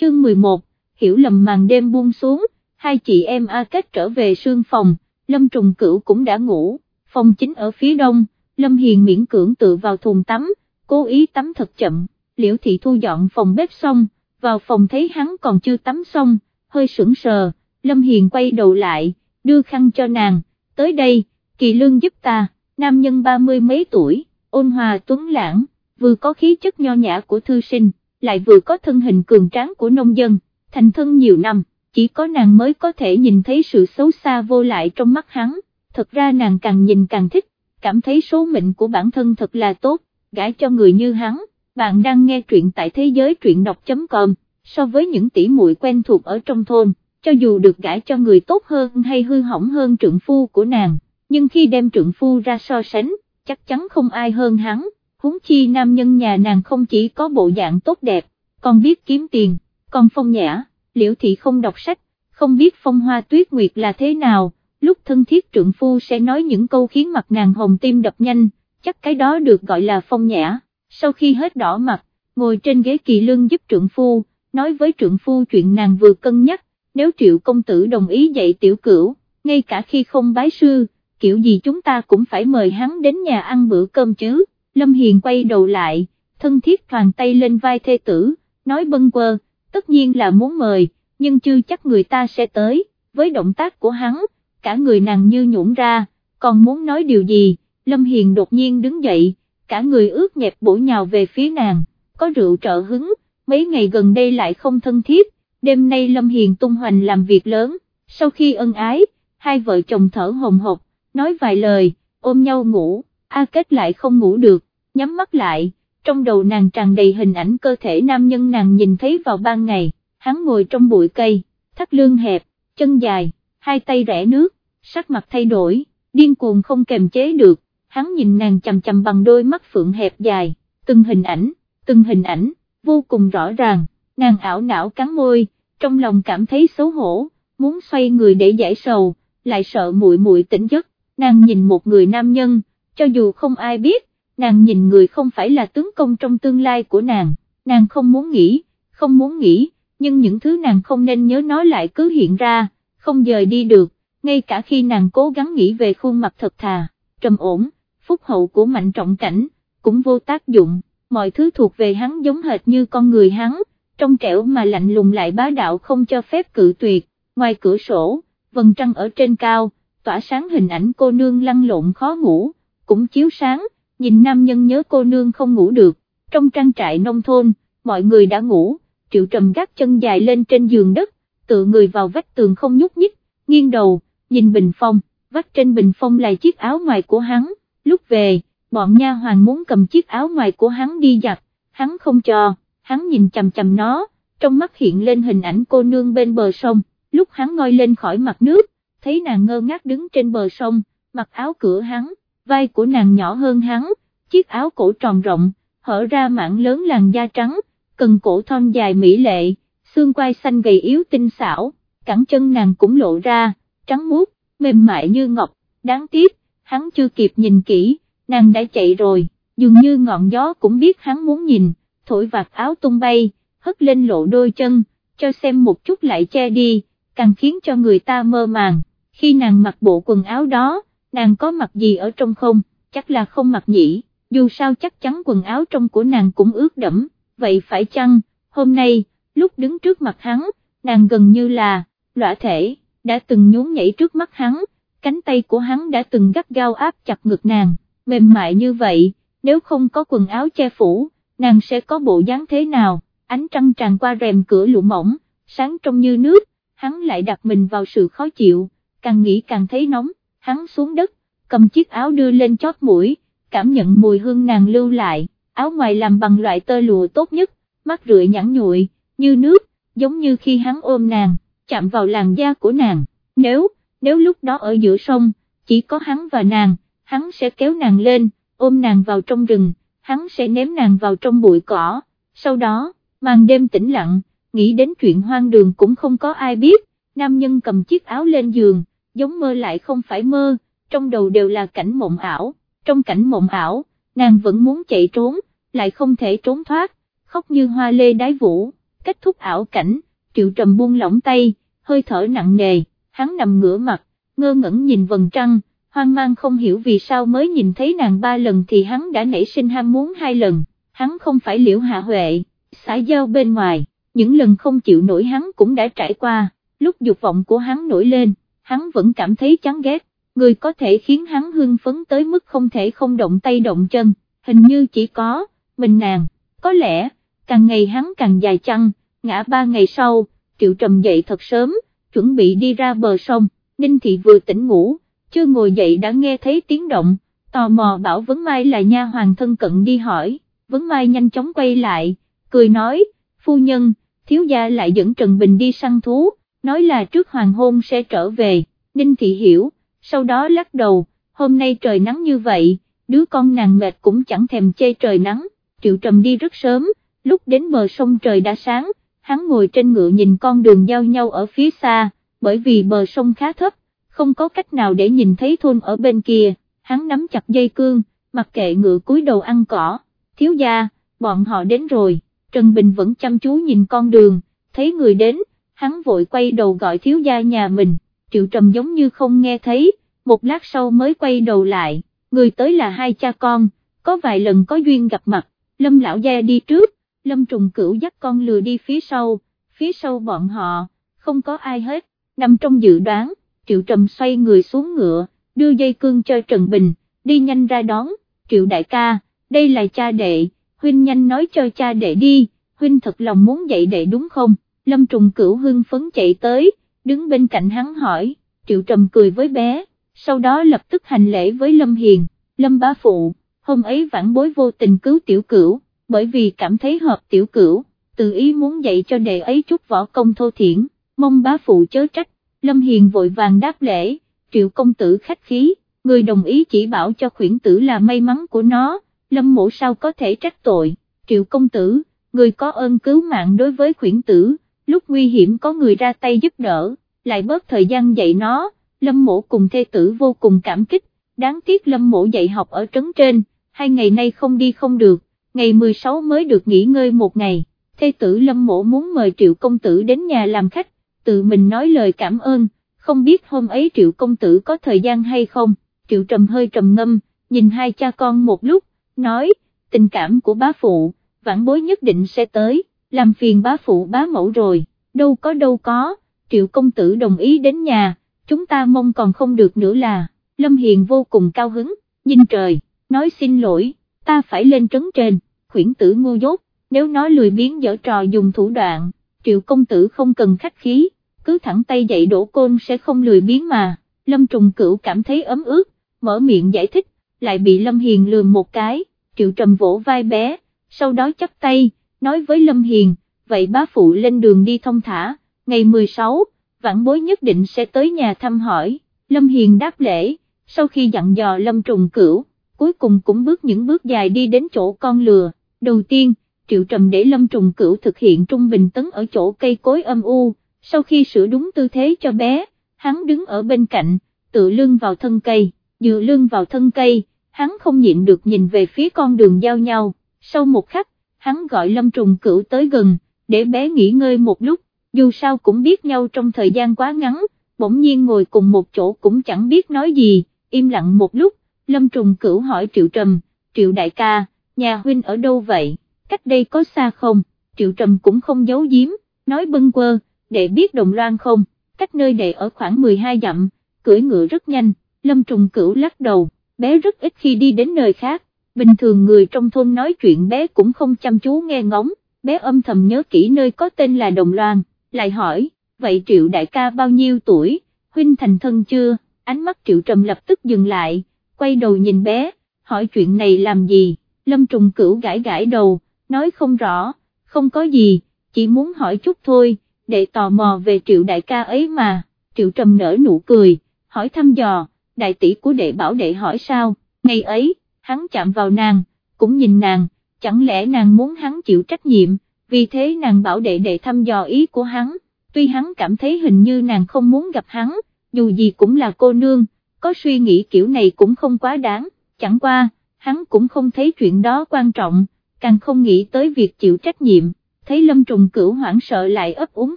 chương 11, hiểu lầm màn đêm buông xuống, hai chị em A Kết trở về sương phòng, Lâm Trùng Cửu cũng đã ngủ, phòng chính ở phía đông, Lâm Hiền miễn cưỡng tự vào thùng tắm, cố ý tắm thật chậm, Liễu Thị thu dọn phòng bếp xong, vào phòng thấy hắn còn chưa tắm xong, hơi sững sờ, Lâm Hiền quay đầu lại, đưa khăn cho nàng, tới đây, kỳ lương giúp ta, nam nhân ba mươi mấy tuổi, ôn hòa tuấn lãng, vừa có khí chất nho nhã của thư sinh, lại vừa có thân hình cường tráng của nông dân, thành thân nhiều năm, chỉ có nàng mới có thể nhìn thấy sự xấu xa vô lại trong mắt hắn, thật ra nàng càng nhìn càng thích, cảm thấy số mệnh của bản thân thật là tốt, gãi cho người như hắn, bạn đang nghe truyện tại thế giới truyện đọc.com, so với những tỷ muội quen thuộc ở trong thôn, cho dù được gãi cho người tốt hơn hay hư hỏng hơn trượng phu của nàng, nhưng khi đem trượng phu ra so sánh, chắc chắn không ai hơn hắn, huống chi nam nhân nhà nàng không chỉ có bộ dạng tốt đẹp, còn biết kiếm tiền, còn phong nhã, liễu thị không đọc sách, không biết phong hoa tuyết nguyệt là thế nào, lúc thân thiết trượng phu sẽ nói những câu khiến mặt nàng hồng tim đập nhanh, chắc cái đó được gọi là phong nhã, sau khi hết đỏ mặt, ngồi trên ghế kỳ lương giúp trượng phu, nói với trượng phu chuyện nàng vừa cân nhắc, nếu triệu công tử đồng ý dạy tiểu cửu, ngay cả khi không bái sư, kiểu gì chúng ta cũng phải mời hắn đến nhà ăn bữa cơm chứ, Lâm Hiền quay đầu lại, thân thiết toàn tay lên vai thê tử, nói bâng quơ, tất nhiên là muốn mời, nhưng chưa chắc người ta sẽ tới, với động tác của hắn, cả người nàng như nhũn ra, còn muốn nói điều gì, Lâm Hiền đột nhiên đứng dậy, cả người ướt nhẹp bổ nhào về phía nàng, có rượu trợ hứng, mấy ngày gần đây lại không thân thiết, đêm nay Lâm Hiền tung hoành làm việc lớn, sau khi ân ái, hai vợ chồng thở hồng hộc, nói vài lời, ôm nhau ngủ, A Kết lại không ngủ được, nhắm mắt lại, trong đầu nàng tràn đầy hình ảnh cơ thể nam nhân nàng nhìn thấy vào ban ngày, hắn ngồi trong bụi cây, thắt lưng hẹp, chân dài, hai tay rẽ nước, sắc mặt thay đổi, điên cuồng không kềm chế được, hắn nhìn nàng chầm chầm bằng đôi mắt phượng hẹp dài, từng hình ảnh, từng hình ảnh, vô cùng rõ ràng, nàng ảo não cắn môi, trong lòng cảm thấy xấu hổ, muốn xoay người để giải sầu, lại sợ muội muội tỉnh giấc, nàng nhìn một người nam nhân, cho dù không ai biết, nàng nhìn người không phải là tướng công trong tương lai của nàng, nàng không muốn nghĩ, không muốn nghĩ, nhưng những thứ nàng không nên nhớ nói lại cứ hiện ra, không dời đi được, ngay cả khi nàng cố gắng nghĩ về khuôn mặt thật thà, trầm ổn, phúc hậu của mạnh trọng cảnh, cũng vô tác dụng, mọi thứ thuộc về hắn giống hệt như con người hắn, trong trẻo mà lạnh lùng lại bá đạo không cho phép cự tuyệt, ngoài cửa sổ, vầng trăng ở trên cao, tỏa sáng hình ảnh cô nương lăn lộn khó ngủ, cũng chiếu sáng, nhìn nam nhân nhớ cô nương không ngủ được, trong trang trại nông thôn, mọi người đã ngủ, triệu trầm gác chân dài lên trên giường đất, tự người vào vách tường không nhúc nhích, nghiêng đầu, nhìn bình phong, vắt trên bình phong là chiếc áo ngoài của hắn, lúc về, bọn nha hoàng muốn cầm chiếc áo ngoài của hắn đi giặt, hắn không cho, hắn nhìn chầm chầm nó, trong mắt hiện lên hình ảnh cô nương bên bờ sông, lúc hắn ngoi lên khỏi mặt nước, thấy nàng ngơ ngác đứng trên bờ sông, mặc áo cửa hắn, vai của nàng nhỏ hơn hắn, chiếc áo cổ tròn rộng, hở ra mảng lớn làn da trắng, cần cổ thon dài mỹ lệ, xương quai xanh gầy yếu tinh xảo, cẳng chân nàng cũng lộ ra, trắng muốt, mềm mại như ngọc, đáng tiếc, hắn chưa kịp nhìn kỹ, nàng đã chạy rồi, dường như ngọn gió cũng biết hắn muốn nhìn, thổi vạt áo tung bay, hất lên lộ đôi chân, cho xem một chút lại che đi, càng khiến cho người ta mơ màng, khi nàng mặc bộ quần áo đó, nàng có mặc gì ở trong không, chắc là không mặc nhỉ, dù sao chắc chắn quần áo trong của nàng cũng ướt đẫm, vậy phải chăng, hôm nay, lúc đứng trước mặt hắn, nàng gần như là, lõa thể, đã từng nhún nhảy trước mắt hắn, cánh tay của hắn đã từng gắt gao áp chặt ngực nàng, mềm mại như vậy, nếu không có quần áo che phủ, nàng sẽ có bộ dáng thế nào, ánh trăng tràn qua rèm cửa lụa mỏng, sáng trong như nước, hắn lại đặt mình vào sự khó chịu, càng nghĩ càng thấy nóng, hắn xuống đất, cầm chiếc áo đưa lên chót mũi, cảm nhận mùi hương nàng lưu lại, áo ngoài làm bằng loại tơ lụa tốt nhất, mắt rượi nhẵn nhụi, như nước, giống như khi hắn ôm nàng, chạm vào làn da của nàng, nếu, nếu lúc đó ở giữa sông, chỉ có hắn và nàng, hắn sẽ kéo nàng lên, ôm nàng vào trong rừng, hắn sẽ ném nàng vào trong bụi cỏ, sau đó, màn đêm tĩnh lặng, nghĩ đến chuyện hoang đường cũng không có ai biết, nam nhân cầm chiếc áo lên giường, giống mơ lại không phải mơ, trong đầu đều là cảnh mộng ảo, trong cảnh mộng ảo, nàng vẫn muốn chạy trốn, lại không thể trốn thoát, khóc như hoa lê đái vũ, kết thúc ảo cảnh, triệu trầm buông lỏng tay, hơi thở nặng nề, hắn nằm ngửa mặt, ngơ ngẩn nhìn vầng trăng, hoang mang không hiểu vì sao mới nhìn thấy nàng ba lần thì hắn đã nảy sinh ham muốn hai lần, hắn không phải liễu hạ huệ, xã giao bên ngoài, những lần không chịu nổi hắn cũng đã trải qua, lúc dục vọng của hắn nổi lên, hắn vẫn cảm thấy chán ghét, người có thể khiến hắn hưng phấn tới mức không thể không động tay động chân, hình như chỉ có, mình nàng, có lẽ, càng ngày hắn càng dài chăng, ngã ba ngày sau, triệu trầm dậy thật sớm, chuẩn bị đi ra bờ sông, Ninh Thị vừa tỉnh ngủ, chưa ngồi dậy đã nghe thấy tiếng động, tò mò bảo Vấn Mai là nha hoàng thân cận đi hỏi, Vấn Mai nhanh chóng quay lại, cười nói, phu nhân, thiếu gia lại dẫn Trần Bình đi săn thú, nói là trước hoàng hôn sẽ trở về, Ninh Thị hiểu, sau đó lắc đầu, hôm nay trời nắng như vậy, đứa con nàng mệt cũng chẳng thèm chê trời nắng, Triệu Trầm đi rất sớm, lúc đến bờ sông trời đã sáng, hắn ngồi trên ngựa nhìn con đường giao nhau ở phía xa, bởi vì bờ sông khá thấp, không có cách nào để nhìn thấy thôn ở bên kia, hắn nắm chặt dây cương, mặc kệ ngựa cúi đầu ăn cỏ, thiếu gia, bọn họ đến rồi, Trần Bình vẫn chăm chú nhìn con đường, thấy người đến, hắn vội quay đầu gọi thiếu gia nhà mình, triệu trầm giống như không nghe thấy, một lát sau mới quay đầu lại, người tới là hai cha con, có vài lần có duyên gặp mặt, lâm lão gia đi trước, lâm trùng cửu dắt con lừa đi phía sau, phía sau bọn họ, không có ai hết, nằm trong dự đoán, triệu trầm xoay người xuống ngựa, đưa dây cương cho Trần Bình, đi nhanh ra đón, triệu đại ca, đây là cha đệ, huynh nhanh nói cho cha đệ đi, huynh thật lòng muốn dạy đệ đúng không, lâm trùng cửu hưng phấn chạy tới, đứng bên cạnh hắn hỏi, triệu trầm cười với bé, sau đó lập tức hành lễ với lâm hiền, lâm bá phụ, hôm ấy vãn bối vô tình cứu tiểu cửu, bởi vì cảm thấy hợp tiểu cửu, tự ý muốn dạy cho đệ ấy chút võ công thô thiển, mong bá phụ chớ trách, lâm hiền vội vàng đáp lễ, triệu công tử khách khí, người đồng ý chỉ bảo cho khuyển tử là may mắn của nó, lâm mộ sao có thể trách tội, triệu công tử, người có ơn cứu mạng đối với khuyển tử, lúc nguy hiểm có người ra tay giúp đỡ, lại bớt thời gian dạy nó, lâm mộ cùng thê tử vô cùng cảm kích, đáng tiếc lâm mộ dạy học ở trấn trên, hai ngày nay không đi không được, ngày 16 mới được nghỉ ngơi một ngày, thê tử lâm mộ muốn mời triệu công tử đến nhà làm khách, tự mình nói lời cảm ơn, không biết hôm ấy triệu công tử có thời gian hay không, triệu trầm hơi trầm ngâm, nhìn hai cha con một lúc, nói, tình cảm của bá phụ, vãn bối nhất định sẽ tới, làm phiền bá phụ bá mẫu rồi, đâu có đâu có, triệu công tử đồng ý đến nhà, chúng ta mong còn không được nữa là, Lâm Hiền vô cùng cao hứng, nhìn trời, nói xin lỗi, ta phải lên trấn trên, khuyển tử ngu dốt, nếu nói lười biến dở trò dùng thủ đoạn, triệu công tử không cần khách khí, cứ thẳng tay dạy đổ côn sẽ không lười biến mà, Lâm Trùng Cửu cảm thấy ấm ướt, mở miệng giải thích, lại bị Lâm Hiền lườm một cái, triệu trầm vỗ vai bé, sau đó chắp tay, nói với Lâm Hiền, vậy bá phụ lên đường đi thông thả, ngày 16, vãn bối nhất định sẽ tới nhà thăm hỏi, Lâm Hiền đáp lễ, sau khi dặn dò Lâm Trùng Cửu, cuối cùng cũng bước những bước dài đi đến chỗ con lừa, đầu tiên, Triệu Trầm để Lâm Trùng Cửu thực hiện trung bình tấn ở chỗ cây cối âm u, sau khi sửa đúng tư thế cho bé, hắn đứng ở bên cạnh, tự lưng vào thân cây, dựa lưng vào thân cây, hắn không nhịn được nhìn về phía con đường giao nhau, sau một khắc, hắn gọi Lâm Trùng Cửu tới gần, để bé nghỉ ngơi một lúc, dù sao cũng biết nhau trong thời gian quá ngắn, bỗng nhiên ngồi cùng một chỗ cũng chẳng biết nói gì, im lặng một lúc, Lâm Trùng Cửu hỏi Triệu Trầm, Triệu Đại ca, nhà huynh ở đâu vậy, cách đây có xa không, Triệu Trầm cũng không giấu giếm, nói bâng quơ, để biết Đồng Loan không, cách nơi đệ ở khoảng 12 dặm, cưỡi ngựa rất nhanh, Lâm Trùng Cửu lắc đầu, bé rất ít khi đi đến nơi khác, bình thường người trong thôn nói chuyện bé cũng không chăm chú nghe ngóng, bé âm thầm nhớ kỹ nơi có tên là Đồng Loan, lại hỏi, vậy Triệu đại ca bao nhiêu tuổi, huynh thành thân chưa, ánh mắt Triệu Trầm lập tức dừng lại, quay đầu nhìn bé, hỏi chuyện này làm gì, Lâm Trùng Cửu gãi gãi đầu, nói không rõ, không có gì, chỉ muốn hỏi chút thôi, để tò mò về Triệu đại ca ấy mà, Triệu Trầm nở nụ cười, hỏi thăm dò, đại tỷ của đệ bảo đệ hỏi sao, ngày ấy, hắn chạm vào nàng, cũng nhìn nàng, chẳng lẽ nàng muốn hắn chịu trách nhiệm, vì thế nàng bảo đệ đệ thăm dò ý của hắn, tuy hắn cảm thấy hình như nàng không muốn gặp hắn, dù gì cũng là cô nương, có suy nghĩ kiểu này cũng không quá đáng, chẳng qua, hắn cũng không thấy chuyện đó quan trọng, càng không nghĩ tới việc chịu trách nhiệm, thấy Lâm Trùng Cửu hoảng sợ lại ấp úng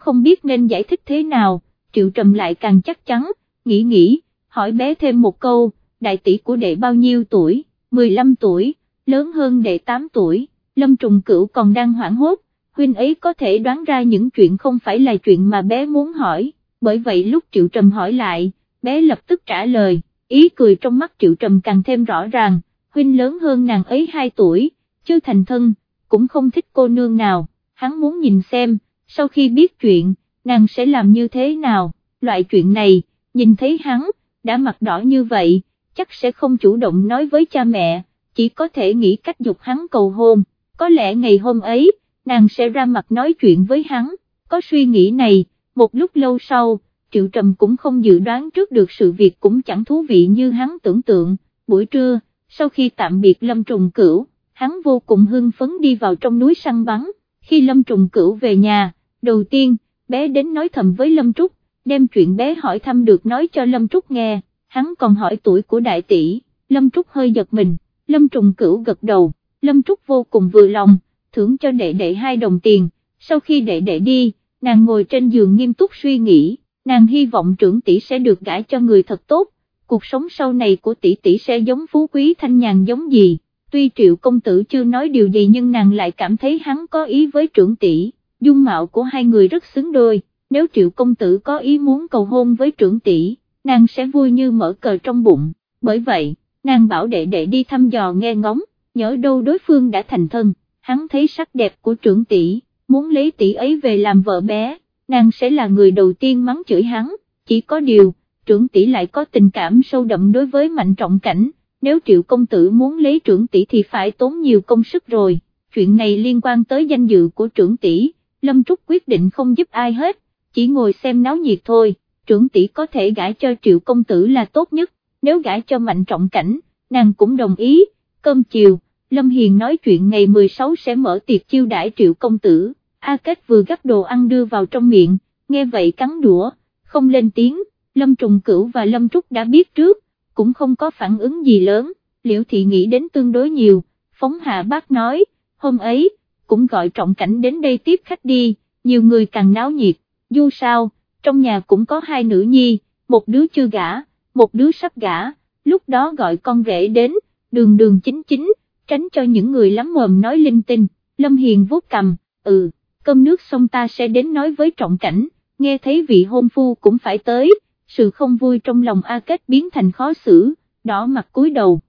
không biết nên giải thích thế nào, Triệu Trầm lại càng chắc chắn, nghĩ nghĩ, hỏi bé thêm một câu, đại tỷ của đệ bao nhiêu tuổi, 15 tuổi, lớn hơn đệ 8 tuổi, Lâm Trùng Cửu còn đang hoảng hốt, huynh ấy có thể đoán ra những chuyện không phải là chuyện mà bé muốn hỏi, bởi vậy lúc Triệu Trầm hỏi lại, bé lập tức trả lời, ý cười trong mắt Triệu Trầm càng thêm rõ ràng, huynh lớn hơn nàng ấy 2 tuổi, chưa thành thân, cũng không thích cô nương nào, hắn muốn nhìn xem, sau khi biết chuyện, nàng sẽ làm như thế nào, loại chuyện này, nhìn thấy hắn, đã mặt đỏ như vậy, chắc sẽ không chủ động nói với cha mẹ, chỉ có thể nghĩ cách dục hắn cầu hôn, có lẽ ngày hôm ấy, nàng sẽ ra mặt nói chuyện với hắn, có suy nghĩ này, một lúc lâu sau, Triệu Trầm cũng không dự đoán trước được sự việc cũng chẳng thú vị như hắn tưởng tượng, buổi trưa, sau khi tạm biệt Lâm Trùng Cửu, hắn vô cùng hưng phấn đi vào trong núi săn bắn, khi Lâm Trùng Cửu về nhà, đầu tiên, bé đến nói thầm với Lâm Trúc, đem chuyện bé hỏi thăm được nói cho Lâm Trúc nghe, hắn còn hỏi tuổi của đại tỷ, Lâm Trúc hơi giật mình, Lâm Trùng Cửu gật đầu, Lâm Trúc vô cùng vừa lòng, thưởng cho đệ đệ hai đồng tiền, sau khi đệ đệ đi, nàng ngồi trên giường nghiêm túc suy nghĩ, nàng hy vọng trưởng tỷ sẽ được gả cho người thật tốt, cuộc sống sau này của tỷ tỷ sẽ giống phú quý thanh nhàn giống gì, tuy triệu công tử chưa nói điều gì nhưng nàng lại cảm thấy hắn có ý với trưởng tỷ, dung mạo của hai người rất xứng đôi, nếu triệu công tử có ý muốn cầu hôn với trưởng tỷ, nàng sẽ vui như mở cờ trong bụng, bởi vậy, nàng bảo đệ đệ đi thăm dò nghe ngóng, nhớ đâu đối phương đã thành thân, hắn thấy sắc đẹp của trưởng tỷ, muốn lấy tỷ ấy về làm vợ bé, nàng sẽ là người đầu tiên mắng chửi hắn, chỉ có điều, trưởng tỷ lại có tình cảm sâu đậm đối với mạnh trọng cảnh, nếu triệu công tử muốn lấy trưởng tỷ thì phải tốn nhiều công sức rồi, chuyện này liên quan tới danh dự của trưởng tỷ, Lâm Trúc quyết định không giúp ai hết, chỉ ngồi xem náo nhiệt thôi, trưởng tỷ có thể gả cho triệu công tử là tốt nhất, nếu gả cho mạnh trọng cảnh, nàng cũng đồng ý, cơm chiều, Lâm Hiền nói chuyện ngày 16 sẽ mở tiệc chiêu đãi triệu công tử, A Kết vừa gắp đồ ăn đưa vào trong miệng, nghe vậy cắn đũa, không lên tiếng, Lâm Trùng Cửu và Lâm Trúc đã biết trước, cũng không có phản ứng gì lớn, Liễu Thị nghĩ đến tương đối nhiều, phóng hạ bác nói, hôm ấy, cũng gọi trọng cảnh đến đây tiếp khách đi, nhiều người càng náo nhiệt, dù sao, trong nhà cũng có hai nữ nhi, một đứa chưa gả, một đứa sắp gả, lúc đó gọi con rể đến, đường đường chính chính, tránh cho những người lắm mồm nói linh tinh, Lâm Hiền vuốt cầm, ừ, cơm nước xong ta sẽ đến nói với trọng cảnh, nghe thấy vị hôn phu cũng phải tới, sự không vui trong lòng A Kết biến thành khó xử, đỏ mặt cúi đầu.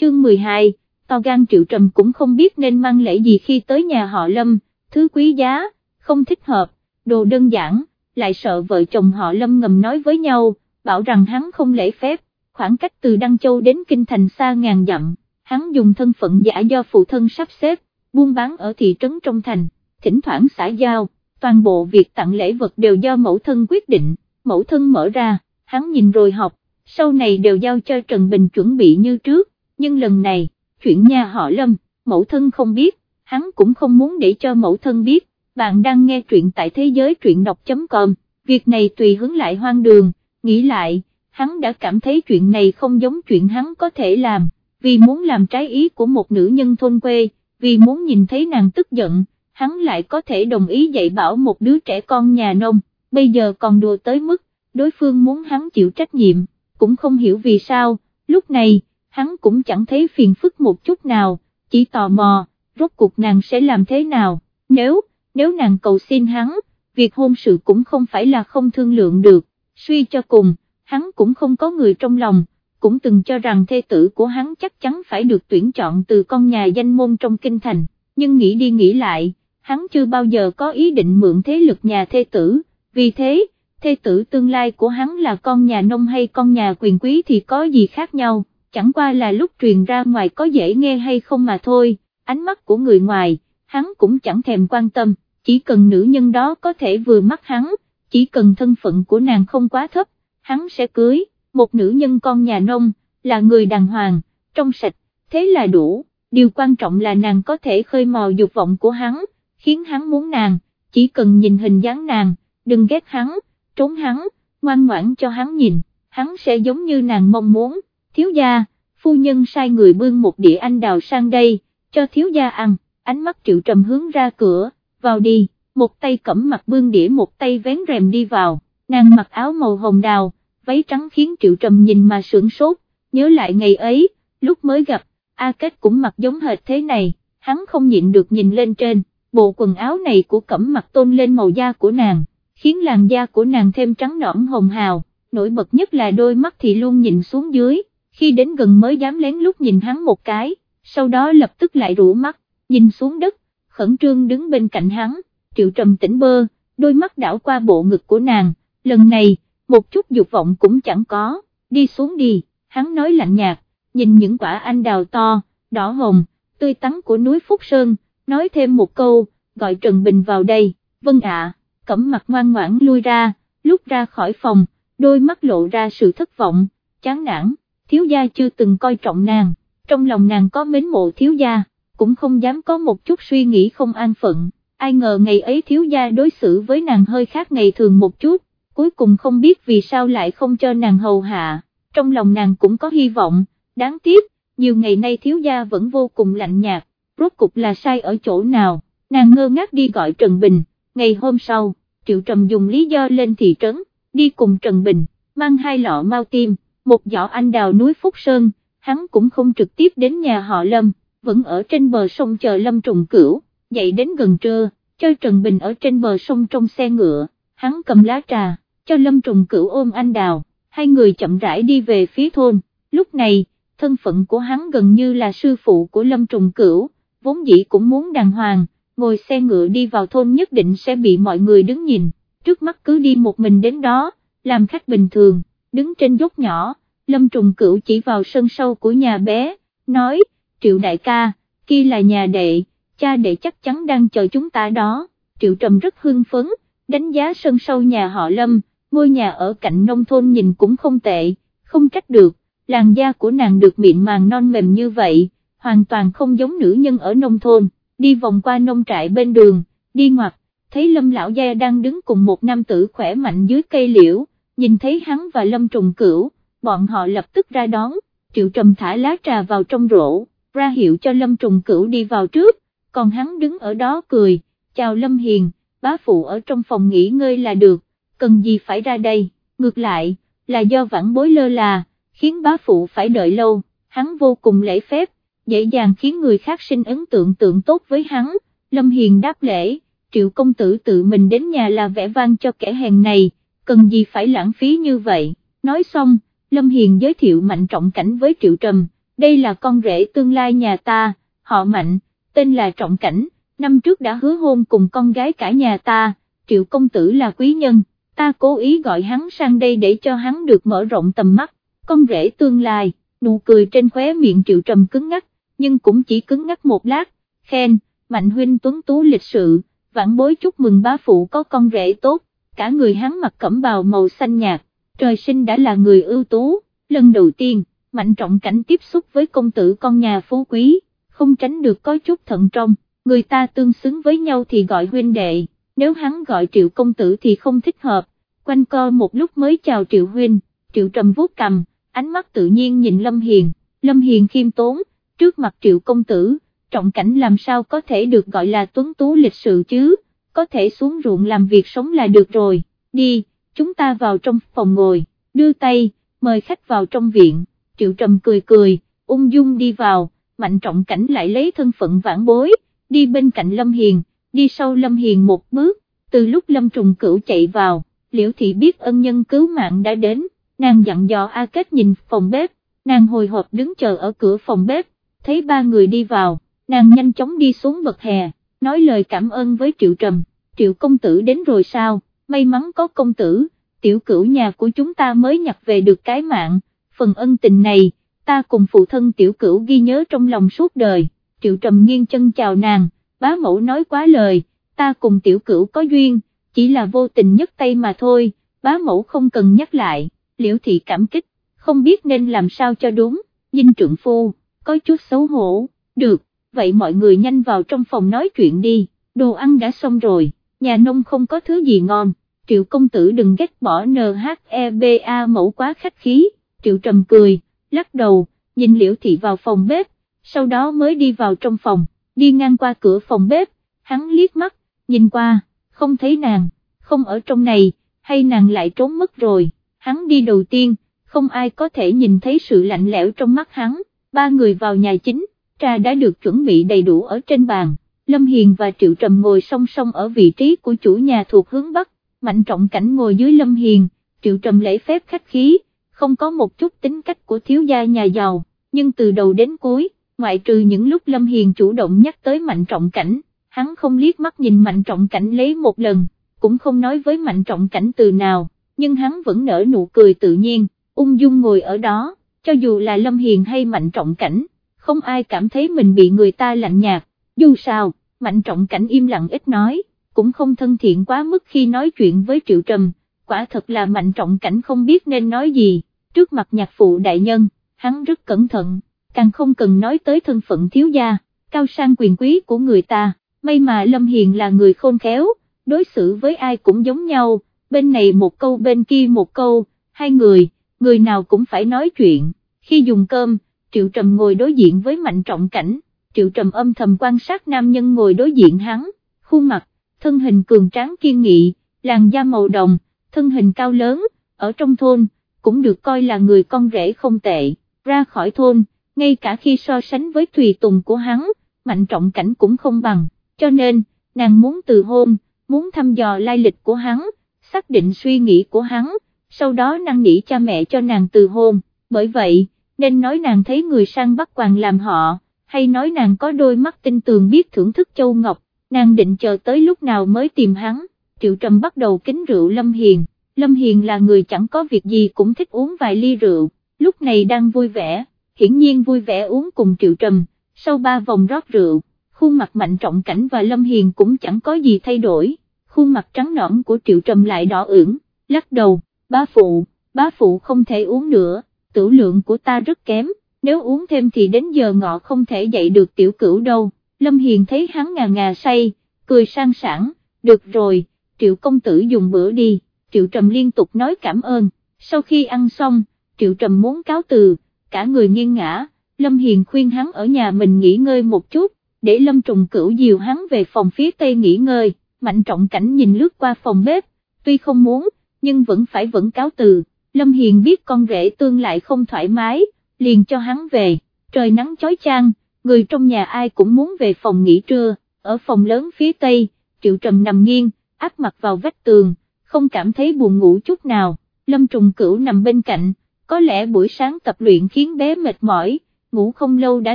Chương 12, to gan triệu trầm cũng không biết nên mang lễ gì khi tới nhà họ Lâm, thứ quý giá, không thích hợp, đồ đơn giản, lại sợ vợ chồng họ Lâm ngầm nói với nhau, bảo rằng hắn không lễ phép, khoảng cách từ Đăng Châu đến Kinh Thành xa ngàn dặm, hắn dùng thân phận giả do phụ thân sắp xếp, buôn bán ở thị trấn trong thành, thỉnh thoảng xã giao, toàn bộ việc tặng lễ vật đều do mẫu thân quyết định, mẫu thân mở ra, hắn nhìn rồi học, sau này đều giao cho Trần Bình chuẩn bị như trước, nhưng lần này, chuyện nhà họ Lâm, mẫu thân không biết, hắn cũng không muốn để cho mẫu thân biết, bạn đang nghe truyện tại thế giới truyện đọc.com, việc này tùy hướng lại hoang đường, nghĩ lại, hắn đã cảm thấy chuyện này không giống chuyện hắn có thể làm, vì muốn làm trái ý của một nữ nhân thôn quê, vì muốn nhìn thấy nàng tức giận, hắn lại có thể đồng ý dạy bảo một đứa trẻ con nhà nông, bây giờ còn đùa tới mức, đối phương muốn hắn chịu trách nhiệm, cũng không hiểu vì sao, lúc này, hắn cũng chẳng thấy phiền phức một chút nào, chỉ tò mò, rốt cuộc nàng sẽ làm thế nào, nếu, nếu nàng cầu xin hắn, việc hôn sự cũng không phải là không thương lượng được, suy cho cùng, hắn cũng không có người trong lòng, cũng từng cho rằng thê tử của hắn chắc chắn phải được tuyển chọn từ con nhà danh môn trong kinh thành, nhưng nghĩ đi nghĩ lại, hắn chưa bao giờ có ý định mượn thế lực nhà thê tử, vì thế, thê tử tương lai của hắn là con nhà nông hay con nhà quyền quý thì có gì khác nhau, chẳng qua là lúc truyền ra ngoài có dễ nghe hay không mà thôi, ánh mắt của người ngoài, hắn cũng chẳng thèm quan tâm, chỉ cần nữ nhân đó có thể vừa mắt hắn, chỉ cần thân phận của nàng không quá thấp, hắn sẽ cưới, một nữ nhân con nhà nông, là người đàng hoàng, trong sạch, thế là đủ, điều quan trọng là nàng có thể khơi mò dục vọng của hắn, khiến hắn muốn nàng, chỉ cần nhìn hình dáng nàng, đừng ghét hắn, trốn hắn, ngoan ngoãn cho hắn nhìn, hắn sẽ giống như nàng mong muốn, thiếu gia, phu nhân sai người bưng một đĩa anh đào sang đây, cho thiếu gia ăn, ánh mắt triệu trầm hướng ra cửa, vào đi, một tay cẩm mặt bương đĩa một tay vén rèm đi vào, nàng mặc áo màu hồng đào, váy trắng khiến Triệu Trầm nhìn mà sưởng sốt, nhớ lại ngày ấy, lúc mới gặp, A Kết cũng mặc giống hệt thế này, hắn không nhịn được nhìn lên trên, bộ quần áo này của cẩm mặt tôn lên màu da của nàng, khiến làn da của nàng thêm trắng nõn hồng hào, nổi bật nhất là đôi mắt thì luôn nhìn xuống dưới, khi đến gần mới dám lén lút nhìn hắn một cái, sau đó lập tức lại rủ mắt, nhìn xuống đất, khẩn trương đứng bên cạnh hắn, triệu trầm tỉnh bơ, đôi mắt đảo qua bộ ngực của nàng, lần này, một chút dục vọng cũng chẳng có, đi xuống đi, hắn nói lạnh nhạt, nhìn những quả anh đào to, đỏ hồng, tươi tắn của núi Phúc Sơn, nói thêm một câu, gọi Trần Bình vào đây, vâng ạ, cẩm mặt ngoan ngoãn lui ra, lúc ra khỏi phòng, đôi mắt lộ ra sự thất vọng, chán nản, thiếu gia chưa từng coi trọng nàng, trong lòng nàng có mến mộ thiếu gia, cũng không dám có một chút suy nghĩ không an phận, ai ngờ ngày ấy thiếu gia đối xử với nàng hơi khác ngày thường một chút, cuối cùng không biết vì sao lại không cho nàng hầu hạ, trong lòng nàng cũng có hy vọng, đáng tiếc, nhiều ngày nay thiếu gia vẫn vô cùng lạnh nhạt, rốt cục là sai ở chỗ nào, nàng ngơ ngác đi gọi Trần Bình, ngày hôm sau, Triệu Trầm dùng lý do lên thị trấn, đi cùng Trần Bình, mang hai lọ mau tim, một giỏ anh đào núi Phúc Sơn, hắn cũng không trực tiếp đến nhà họ Lâm, vẫn ở trên bờ sông chờ Lâm trùng cửu, dậy đến gần trưa, chơi Trần Bình ở trên bờ sông trong xe ngựa, hắn cầm lá trà, cho Lâm trùng cửu ôm anh đào, hai người chậm rãi đi về phía thôn, lúc này, thân phận của hắn gần như là sư phụ của Lâm trùng cửu, vốn dĩ cũng muốn đàng hoàng, ngồi xe ngựa đi vào thôn nhất định sẽ bị mọi người đứng nhìn, trước mắt cứ đi một mình đến đó, làm khách bình thường, đứng trên dốc nhỏ, Lâm Trùng Cửu chỉ vào sân sâu của nhà bé, nói, Triệu đại ca, kia là nhà đệ, cha đệ chắc chắn đang chờ chúng ta đó, Triệu Trầm rất hưng phấn, đánh giá sân sâu nhà họ Lâm, ngôi nhà ở cạnh nông thôn nhìn cũng không tệ, không trách được, làn da của nàng được mịn màng non mềm như vậy, hoàn toàn không giống nữ nhân ở nông thôn, đi vòng qua nông trại bên đường, đi ngoặt, thấy Lâm lão gia đang đứng cùng một nam tử khỏe mạnh dưới cây liễu, nhìn thấy hắn và Lâm trùng cửu, bọn họ lập tức ra đón, Triệu Trầm thả lá trà vào trong rổ, ra hiệu cho Lâm trùng cửu đi vào trước, còn hắn đứng ở đó cười, chào Lâm Hiền, bá phụ ở trong phòng nghỉ ngơi là được, cần gì phải ra đây, ngược lại, là do vãn bối lơ là, khiến bá phụ phải đợi lâu, hắn vô cùng lễ phép, dễ dàng khiến người khác sinh ấn tượng tượng tốt với hắn, Lâm Hiền đáp lễ, triệu công tử tự mình đến nhà là vẽ vang cho kẻ hèn này, cần gì phải lãng phí như vậy, nói xong, Lâm Hiền giới thiệu Mạnh Trọng Cảnh với Triệu Trầm, đây là con rể tương lai nhà ta, họ Mạnh, tên là Trọng Cảnh, năm trước đã hứa hôn cùng con gái cả nhà ta, Triệu Công Tử là quý nhân, ta cố ý gọi hắn sang đây để cho hắn được mở rộng tầm mắt, con rể tương lai, nụ cười trên khóe miệng Triệu Trầm cứng ngắc, nhưng cũng chỉ cứng ngắc một lát, khen, Mạnh Huynh Tuấn Tú lịch sự, vãn bối chúc mừng bá phụ có con rể tốt, cả người hắn mặc cẩm bào màu xanh nhạt, trời sinh đã là người ưu tú, lần đầu tiên, Mạnh Trọng Cảnh tiếp xúc với công tử con nhà phú quý, không tránh được có chút thận trọng, người ta tương xứng với nhau thì gọi huynh đệ, nếu hắn gọi triệu công tử thì không thích hợp, quanh co một lúc mới chào triệu huynh, triệu trầm vuốt cầm, ánh mắt tự nhiên nhìn Lâm Hiền, Lâm Hiền khiêm tốn, trước mặt triệu công tử, trọng cảnh làm sao có thể được gọi là tuấn tú lịch sự chứ, có thể xuống ruộng làm việc sống là được rồi, đi, chúng ta vào trong phòng ngồi, đưa tay, mời khách vào trong viện, triệu trầm cười cười, ung dung đi vào, mạnh trọng cảnh lại lấy thân phận vãn bối, đi bên cạnh Lâm Hiền, đi sau Lâm Hiền một bước, từ lúc Lâm Trùng Cửu chạy vào, Liễu Thị biết ân nhân cứu mạng đã đến, nàng dặn dò A Kết nhìn phòng bếp, nàng hồi hộp đứng chờ ở cửa phòng bếp, thấy ba người đi vào, nàng nhanh chóng đi xuống bậc hè, nói lời cảm ơn với Triệu Trầm, Triệu công tử đến rồi sao, may mắn có công tử, tiểu cửu nhà của chúng ta mới nhặt về được cái mạng, phần ân tình này, ta cùng phụ thân tiểu cửu ghi nhớ trong lòng suốt đời, Triệu Trầm nghiêng chân chào nàng, bá mẫu nói quá lời, ta cùng tiểu cửu có duyên, chỉ là vô tình nhất tay mà thôi, bá mẫu không cần nhắc lại, liễu thị cảm kích, không biết nên làm sao cho đúng, dinh trượng phu, có chút xấu hổ, được, vậy mọi người nhanh vào trong phòng nói chuyện đi, đồ ăn đã xong rồi, nhà nông không có thứ gì ngon, triệu công tử đừng ghét bỏ NHEBA mẫu quá khách khí, triệu trầm cười, lắc đầu, nhìn liễu thị vào phòng bếp, sau đó mới đi vào trong phòng, đi ngang qua cửa phòng bếp, hắn liếc mắt, nhìn qua, không thấy nàng, không ở trong này, hay nàng lại trốn mất rồi, hắn đi đầu tiên, không ai có thể nhìn thấy sự lạnh lẽo trong mắt hắn, ba người vào nhà chính, trà đã được chuẩn bị đầy đủ ở trên bàn, Lâm Hiền và Triệu Trầm ngồi song song ở vị trí của chủ nhà thuộc hướng Bắc, Mạnh Trọng Cảnh ngồi dưới Lâm Hiền, Triệu Trầm lễ phép khách khí, không có một chút tính cách của thiếu gia nhà giàu, nhưng từ đầu đến cuối, ngoại trừ những lúc Lâm Hiền chủ động nhắc tới Mạnh Trọng Cảnh, hắn không liếc mắt nhìn Mạnh Trọng Cảnh lấy một lần, cũng không nói với Mạnh Trọng Cảnh từ nào, nhưng hắn vẫn nở nụ cười tự nhiên, ung dung ngồi ở đó, cho dù là Lâm Hiền hay Mạnh Trọng Cảnh, không ai cảm thấy mình bị người ta lạnh nhạt, dù sao, Mạnh Trọng Cảnh im lặng ít nói, cũng không thân thiện quá mức khi nói chuyện với Triệu Trầm, quả thật là Mạnh Trọng Cảnh không biết nên nói gì, trước mặt nhạc phụ đại nhân, hắn rất cẩn thận, càng không cần nói tới thân phận thiếu gia, cao sang quyền quý của người ta, may mà Lâm Hiền là người khôn khéo, đối xử với ai cũng giống nhau, bên này một câu bên kia một câu, hai người, người nào cũng phải nói chuyện, khi dùng cơm, Triệu Trầm ngồi đối diện với Mạnh Trọng Cảnh, Triệu Trầm âm thầm quan sát nam nhân ngồi đối diện hắn, khuôn mặt, thân hình cường tráng kiên nghị, làn da màu đồng, thân hình cao lớn, ở trong thôn, cũng được coi là người con rể không tệ, ra khỏi thôn, ngay cả khi so sánh với tùy tùng của hắn, Mạnh Trọng Cảnh cũng không bằng, cho nên, nàng muốn từ hôn, muốn thăm dò lai lịch của hắn, xác định suy nghĩ của hắn, sau đó năn nỉ cha mẹ cho nàng từ hôn, bởi vậy, nên nói nàng thấy người sang bắt quàng làm họ, hay nói nàng có đôi mắt tinh tường biết thưởng thức châu ngọc, nàng định chờ tới lúc nào mới tìm hắn, Triệu Trầm bắt đầu kính rượu Lâm Hiền, Lâm Hiền là người chẳng có việc gì cũng thích uống vài ly rượu, lúc này đang vui vẻ, hiển nhiên vui vẻ uống cùng Triệu Trầm, sau ba vòng rót rượu, khuôn mặt mạnh trọng cảnh và Lâm Hiền cũng chẳng có gì thay đổi, khuôn mặt trắng nõn của Triệu Trầm lại đỏ ửng, lắc đầu, bá phụ, bá phụ không thể uống nữa, tử lượng của ta rất kém, nếu uống thêm thì đến giờ ngọ không thể dậy được tiểu cửu đâu, Lâm Hiền thấy hắn ngà ngà say, cười sang sảng, được rồi, Triệu công tử dùng bữa đi, Triệu Trầm liên tục nói cảm ơn, sau khi ăn xong, Triệu Trầm muốn cáo từ, cả người nghiêng ngã, Lâm Hiền khuyên hắn ở nhà mình nghỉ ngơi một chút, để Lâm Trùng Cửu dìu hắn về phòng phía tây nghỉ ngơi, Mạnh Trọng Cảnh nhìn lướt qua phòng bếp, tuy không muốn, nhưng vẫn phải vẫn cáo từ, Lâm Hiền biết con rể tương lại không thoải mái, liền cho hắn về, trời nắng chói chang, người trong nhà ai cũng muốn về phòng nghỉ trưa, ở phòng lớn phía tây, Triệu Trầm nằm nghiêng, áp mặt vào vách tường, không cảm thấy buồn ngủ chút nào, Lâm Trùng Cửu nằm bên cạnh, có lẽ buổi sáng tập luyện khiến bé mệt mỏi, ngủ không lâu đã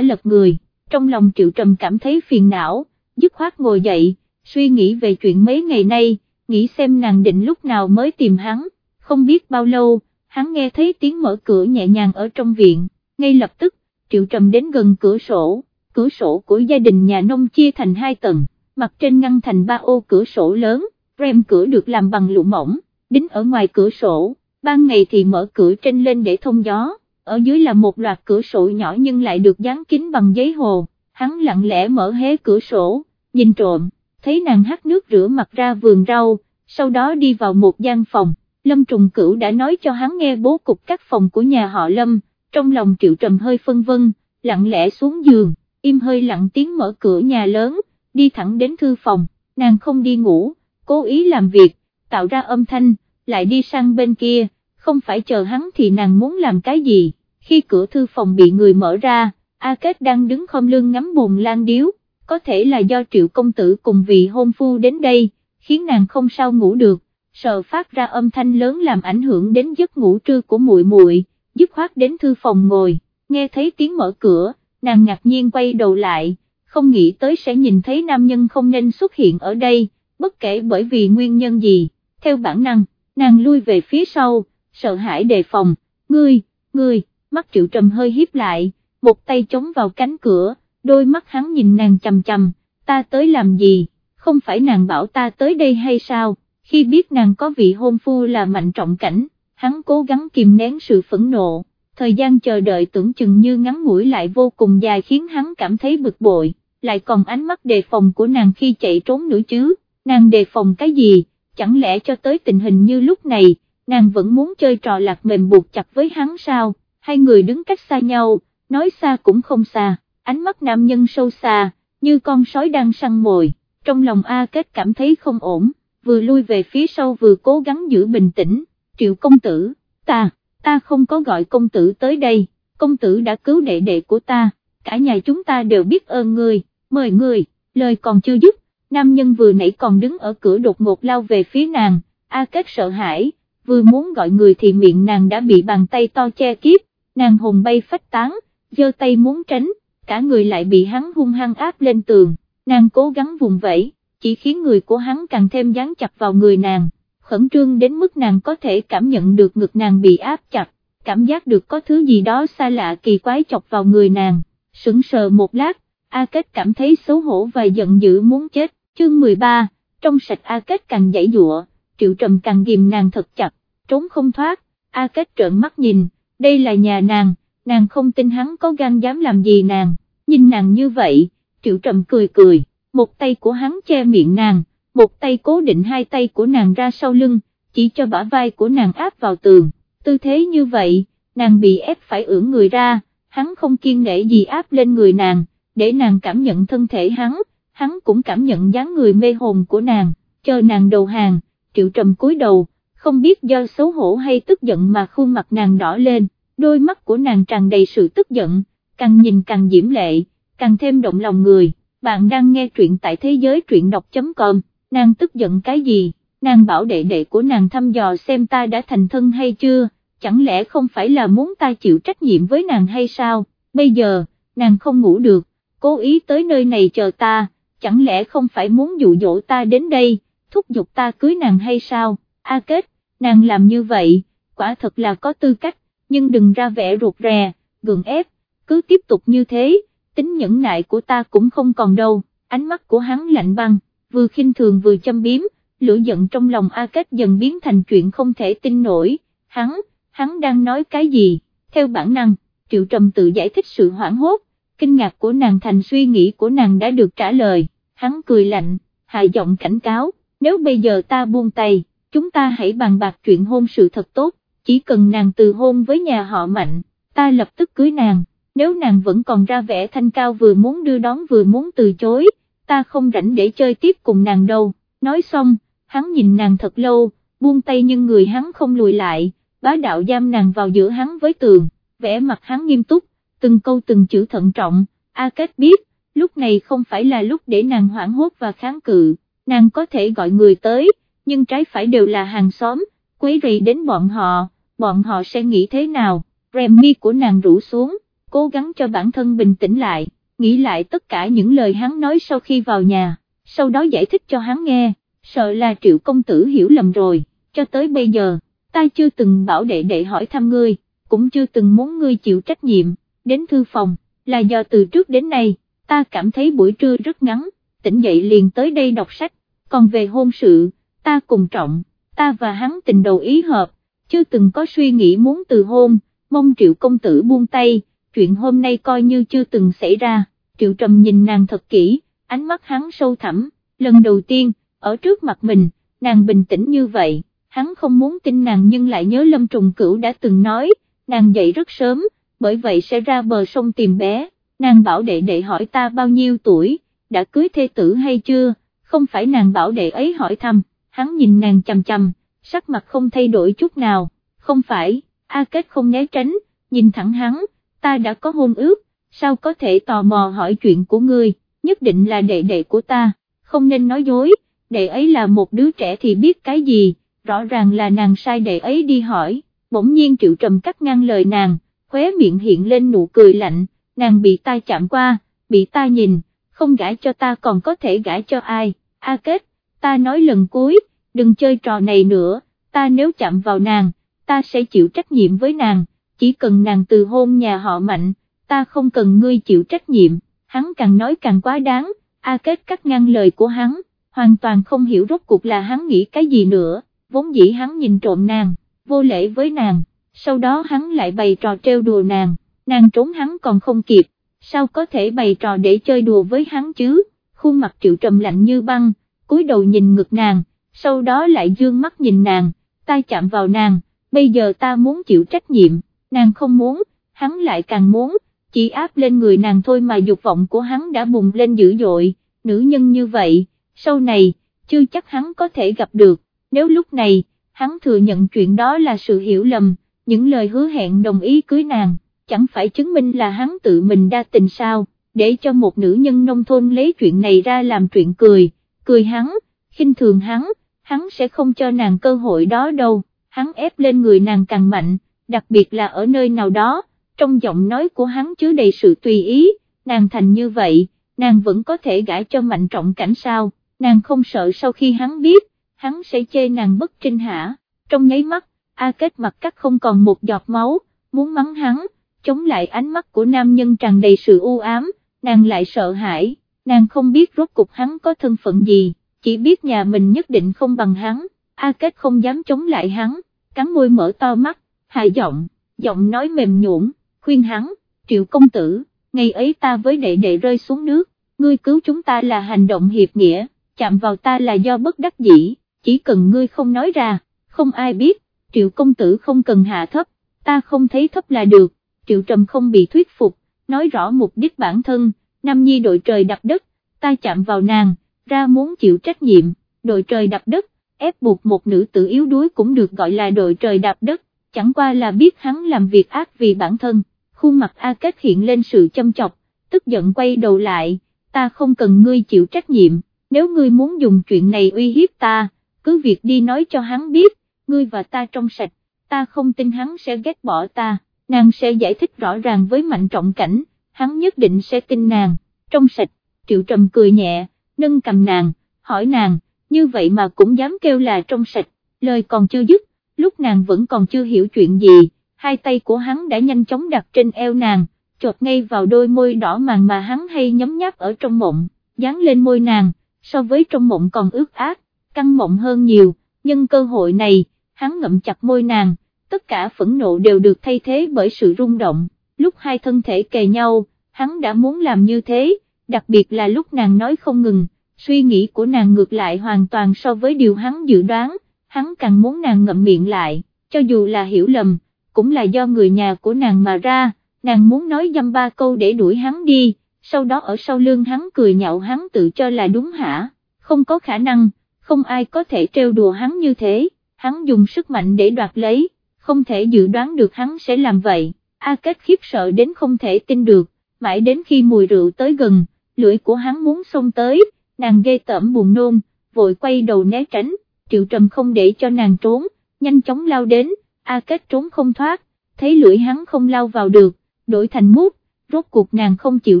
lật người, trong lòng Triệu Trầm cảm thấy phiền não, dứt khoát ngồi dậy, suy nghĩ về chuyện mấy ngày nay, nghĩ xem nàng định lúc nào mới tìm hắn, không biết bao lâu, hắn nghe thấy tiếng mở cửa nhẹ nhàng ở trong viện, ngay lập tức, Triệu Trầm đến gần cửa sổ, cửa sổ của gia đình nhà nông chia thành hai tầng, mặt trên ngăn thành ba ô cửa sổ lớn, rèm cửa được làm bằng lụa mỏng, đính ở ngoài cửa sổ, ban ngày thì mở cửa trên lên để thông gió, ở dưới là một loạt cửa sổ nhỏ nhưng lại được dán kín bằng giấy hồ, hắn lặng lẽ mở hé cửa sổ, nhìn trộm, thấy nàng hát nước rửa mặt ra vườn rau, sau đó đi vào một gian phòng, Lâm Trùng Cửu đã nói cho hắn nghe bố cục các phòng của nhà họ Lâm, trong lòng Triệu Trầm hơi phân vân, lặng lẽ xuống giường, im hơi lặng tiếng mở cửa nhà lớn, đi thẳng đến thư phòng, nàng không đi ngủ, cố ý làm việc, tạo ra âm thanh, lại đi sang bên kia, không phải chờ hắn thì nàng muốn làm cái gì, khi cửa thư phòng bị người mở ra, A Kết đang đứng không lưng ngắm buồn lan điếu, có thể là do triệu công tử cùng vị hôn phu đến đây, khiến nàng không sao ngủ được, sợ phát ra âm thanh lớn làm ảnh hưởng đến giấc ngủ trưa của muội muội, dứt khoát đến thư phòng ngồi, nghe thấy tiếng mở cửa, nàng ngạc nhiên quay đầu lại, không nghĩ tới sẽ nhìn thấy nam nhân không nên xuất hiện ở đây, bất kể bởi vì nguyên nhân gì, theo bản năng, nàng lui về phía sau, sợ hãi đề phòng, ngươi, ngươi, mắt triệu trầm hơi hiếp lại, một tay chống vào cánh cửa, đôi mắt hắn nhìn nàng chầm chầm, ta tới làm gì, không phải nàng bảo ta tới đây hay sao, khi biết nàng có vị hôn phu là mạnh trọng cảnh, hắn cố gắng kìm nén sự phẫn nộ, thời gian chờ đợi tưởng chừng như ngắn ngủi lại vô cùng dài khiến hắn cảm thấy bực bội, lại còn ánh mắt đề phòng của nàng khi chạy trốn nữa chứ, nàng đề phòng cái gì, chẳng lẽ cho tới tình hình như lúc này, nàng vẫn muốn chơi trò lạc mềm buộc chặt với hắn sao, hai người đứng cách xa nhau, nói xa cũng không xa, ánh mắt nam nhân sâu xa, như con sói đang săn mồi, trong lòng A Kết cảm thấy không ổn, vừa lui về phía sau vừa cố gắng giữ bình tĩnh, triệu công tử, ta, ta không có gọi công tử tới đây, công tử đã cứu đệ đệ của ta, cả nhà chúng ta đều biết ơn người, mời người, lời còn chưa dứt, nam nhân vừa nãy còn đứng ở cửa đột ngột lao về phía nàng, A Kết sợ hãi, vừa muốn gọi người thì miệng nàng đã bị bàn tay to che kiếp, nàng hồn bay phách tán, giơ tay muốn tránh, cả người lại bị hắn hung hăng áp lên tường, nàng cố gắng vùng vẫy, chỉ khiến người của hắn càng thêm dán chặt vào người nàng, khẩn trương đến mức nàng có thể cảm nhận được ngực nàng bị áp chặt, cảm giác được có thứ gì đó xa lạ kỳ quái chọc vào người nàng, sững sờ một lát, A Kết cảm thấy xấu hổ và giận dữ muốn chết, chương 13, trong sạch A Kết càng dãy dụa, triệu trầm càng ghim nàng thật chặt, trốn không thoát, A Kết trợn mắt nhìn, đây là nhà nàng, nàng không tin hắn có gan dám làm gì nàng, nhìn nàng như vậy, triệu trầm cười cười, một tay của hắn che miệng nàng, một tay cố định hai tay của nàng ra sau lưng, chỉ cho bả vai của nàng áp vào tường, tư thế như vậy, nàng bị ép phải ưỡn người ra, hắn không kiên nể gì áp lên người nàng, để nàng cảm nhận thân thể hắn, hắn cũng cảm nhận dáng người mê hồn của nàng, chờ nàng đầu hàng, triệu trầm cúi đầu, không biết do xấu hổ hay tức giận mà khuôn mặt nàng đỏ lên, đôi mắt của nàng tràn đầy sự tức giận, càng nhìn càng diễm lệ, càng thêm động lòng người, bạn đang nghe truyện tại thế giới truyện đọc.com, nàng tức giận cái gì, nàng bảo đệ đệ của nàng thăm dò xem ta đã thành thân hay chưa, chẳng lẽ không phải là muốn ta chịu trách nhiệm với nàng hay sao, bây giờ, nàng không ngủ được, cố ý tới nơi này chờ ta, chẳng lẽ không phải muốn dụ dỗ ta đến đây, thúc giục ta cưới nàng hay sao, a kết, nàng làm như vậy, quả thật là có tư cách, nhưng đừng ra vẻ ruột rè, gượng ép, cứ tiếp tục như thế, tính nhẫn nại của ta cũng không còn đâu, ánh mắt của hắn lạnh băng, vừa khinh thường vừa châm biếm, lửa giận trong lòng A Kết dần biến thành chuyện không thể tin nổi, hắn, hắn đang nói cái gì, theo bản năng, Triệu Trầm tự giải thích sự hoảng hốt, kinh ngạc của nàng thành suy nghĩ của nàng đã được trả lời, hắn cười lạnh, hạ giọng cảnh cáo, nếu bây giờ ta buông tay, chúng ta hãy bàn bạc chuyện hôn sự thật tốt, chỉ cần nàng từ hôn với nhà họ mạnh, ta lập tức cưới nàng, nếu nàng vẫn còn ra vẻ thanh cao vừa muốn đưa đón vừa muốn từ chối, ta không rảnh để chơi tiếp cùng nàng đâu, nói xong, hắn nhìn nàng thật lâu, buông tay nhưng người hắn không lùi lại, bá đạo giam nàng vào giữa hắn với tường, vẻ mặt hắn nghiêm túc, từng câu từng chữ thận trọng, A Kết biết, lúc này không phải là lúc để nàng hoảng hốt và kháng cự, nàng có thể gọi người tới, nhưng trái phải đều là hàng xóm, quấy rầy đến bọn họ, bọn họ sẽ nghĩ thế nào, rèm mi của nàng rủ xuống, cố gắng cho bản thân bình tĩnh lại, nghĩ lại tất cả những lời hắn nói sau khi vào nhà, sau đó giải thích cho hắn nghe, sợ là triệu công tử hiểu lầm rồi, cho tới bây giờ, ta chưa từng bảo đệ đệ hỏi thăm ngươi, cũng chưa từng muốn ngươi chịu trách nhiệm, đến thư phòng, là do từ trước đến nay, ta cảm thấy buổi trưa rất ngắn, tỉnh dậy liền tới đây đọc sách, còn về hôn sự, ta cùng trọng, ta và hắn tình đầu ý hợp, chưa từng có suy nghĩ muốn từ hôn, mong triệu công tử buông tay, chuyện hôm nay coi như chưa từng xảy ra, triệu trầm nhìn nàng thật kỹ, ánh mắt hắn sâu thẳm, lần đầu tiên, ở trước mặt mình, nàng bình tĩnh như vậy, hắn không muốn tin nàng nhưng lại nhớ lâm trùng cửu đã từng nói, nàng dậy rất sớm, bởi vậy sẽ ra bờ sông tìm bé, nàng bảo đệ đệ hỏi ta bao nhiêu tuổi, đã cưới thê tử hay chưa, không phải nàng bảo đệ ấy hỏi thăm, hắn nhìn nàng chằm chằm, sắc mặt không thay đổi chút nào, không phải, A Kết không né tránh, nhìn thẳng hắn, ta đã có hôn ước, sao có thể tò mò hỏi chuyện của ngươi, nhất định là đệ đệ của ta, không nên nói dối, đệ ấy là một đứa trẻ thì biết cái gì, rõ ràng là nàng sai đệ ấy đi hỏi, bỗng nhiên triệu trầm cắt ngang lời nàng, khóe miệng hiện lên nụ cười lạnh, nàng bị ta chạm qua, bị ta nhìn, không gãi cho ta còn có thể gãi cho ai, A Kết, ta nói lần cuối, đừng chơi trò này nữa, ta nếu chạm vào nàng, ta sẽ chịu trách nhiệm với nàng, chỉ cần nàng từ hôn nhà họ mạnh, ta không cần ngươi chịu trách nhiệm, hắn càng nói càng quá đáng, A Kết cắt ngang lời của hắn, hoàn toàn không hiểu rốt cuộc là hắn nghĩ cái gì nữa, vốn dĩ hắn nhìn trộm nàng, vô lễ với nàng, sau đó hắn lại bày trò trêu đùa nàng, nàng trốn hắn còn không kịp, sao có thể bày trò để chơi đùa với hắn chứ, khuôn mặt triệu trầm lạnh như băng, cúi đầu nhìn ngực nàng, sau đó lại dương mắt nhìn nàng, ta chạm vào nàng, bây giờ ta muốn chịu trách nhiệm, nàng không muốn, hắn lại càng muốn, chỉ áp lên người nàng thôi mà dục vọng của hắn đã bùng lên dữ dội, nữ nhân như vậy, sau này, chưa chắc hắn có thể gặp được, nếu lúc này, hắn thừa nhận chuyện đó là sự hiểu lầm, những lời hứa hẹn đồng ý cưới nàng, chẳng phải chứng minh là hắn tự mình đa tình sao, để cho một nữ nhân nông thôn lấy chuyện này ra làm chuyện cười, cười hắn, khinh thường hắn, hắn sẽ không cho nàng cơ hội đó đâu, hắn ép lên người nàng càng mạnh, đặc biệt là ở nơi nào đó, trong giọng nói của hắn chứa đầy sự tùy ý, nàng thành như vậy, nàng vẫn có thể gãi cho mạnh trọng cảnh sao, nàng không sợ sau khi hắn biết, hắn sẽ chê nàng bất trinh hả, trong nháy mắt, A Kết mặt cắt không còn một giọt máu, muốn mắng hắn, chống lại ánh mắt của nam nhân tràn đầy sự u ám, nàng lại sợ hãi, nàng không biết rốt cục hắn có thân phận gì, chỉ biết nhà mình nhất định không bằng hắn, A Kết không dám chống lại hắn, cắn môi mở to mắt, hạ giọng, giọng nói mềm nhũn, khuyên hắn, triệu công tử, ngày ấy ta với đệ đệ rơi xuống nước, ngươi cứu chúng ta là hành động hiệp nghĩa, chạm vào ta là do bất đắc dĩ, chỉ cần ngươi không nói ra, không ai biết, triệu công tử không cần hạ thấp, ta không thấy thấp là được, triệu trầm không bị thuyết phục, nói rõ mục đích bản thân, Nam Nhi đội trời đập đất, ta chạm vào nàng, ra muốn chịu trách nhiệm, đội trời đập đất, ép buộc một nữ tử yếu đuối cũng được gọi là đội trời đạp đất, chẳng qua là biết hắn làm việc ác vì bản thân, khuôn mặt A Kết hiện lên sự châm chọc, tức giận quay đầu lại, ta không cần ngươi chịu trách nhiệm, nếu ngươi muốn dùng chuyện này uy hiếp ta, cứ việc đi nói cho hắn biết, ngươi và ta trong sạch, ta không tin hắn sẽ ghét bỏ ta, nàng sẽ giải thích rõ ràng với mạnh trọng cảnh, hắn nhất định sẽ tin nàng, trong sạch, triệu trầm cười nhẹ, nâng cầm nàng, hỏi nàng, như vậy mà cũng dám kêu là trong sạch, lời còn chưa dứt, lúc nàng vẫn còn chưa hiểu chuyện gì, hai tay của hắn đã nhanh chóng đặt trên eo nàng, chột ngay vào đôi môi đỏ màng mà hắn hay nhấm nháp ở trong mộng, dán lên môi nàng, so với trong mộng còn ướt át, căng mộng hơn nhiều, nhưng cơ hội này, hắn ngậm chặt môi nàng, tất cả phẫn nộ đều được thay thế bởi sự rung động, lúc hai thân thể kề nhau, hắn đã muốn làm như thế, đặc biệt là lúc nàng nói không ngừng, suy nghĩ của nàng ngược lại hoàn toàn so với điều hắn dự đoán, hắn càng muốn nàng ngậm miệng lại, cho dù là hiểu lầm, cũng là do người nhà của nàng mà ra, nàng muốn nói dăm ba câu để đuổi hắn đi, sau đó ở sau lưng hắn cười nhạo hắn tự cho là đúng hả, không có khả năng, không ai có thể trêu đùa hắn như thế, hắn dùng sức mạnh để đoạt lấy, không thể dự đoán được hắn sẽ làm vậy, A Kết khiếp sợ đến không thể tin được, mãi đến khi mùi rượu tới gần, lưỡi của hắn muốn xông tới, nàng ghê tởm buồn nôn, vội quay đầu né tránh, triệu trầm không để cho nàng trốn, nhanh chóng lao đến, A Kết trốn không thoát, thấy lưỡi hắn không lao vào được, đổi thành mút, rốt cuộc nàng không chịu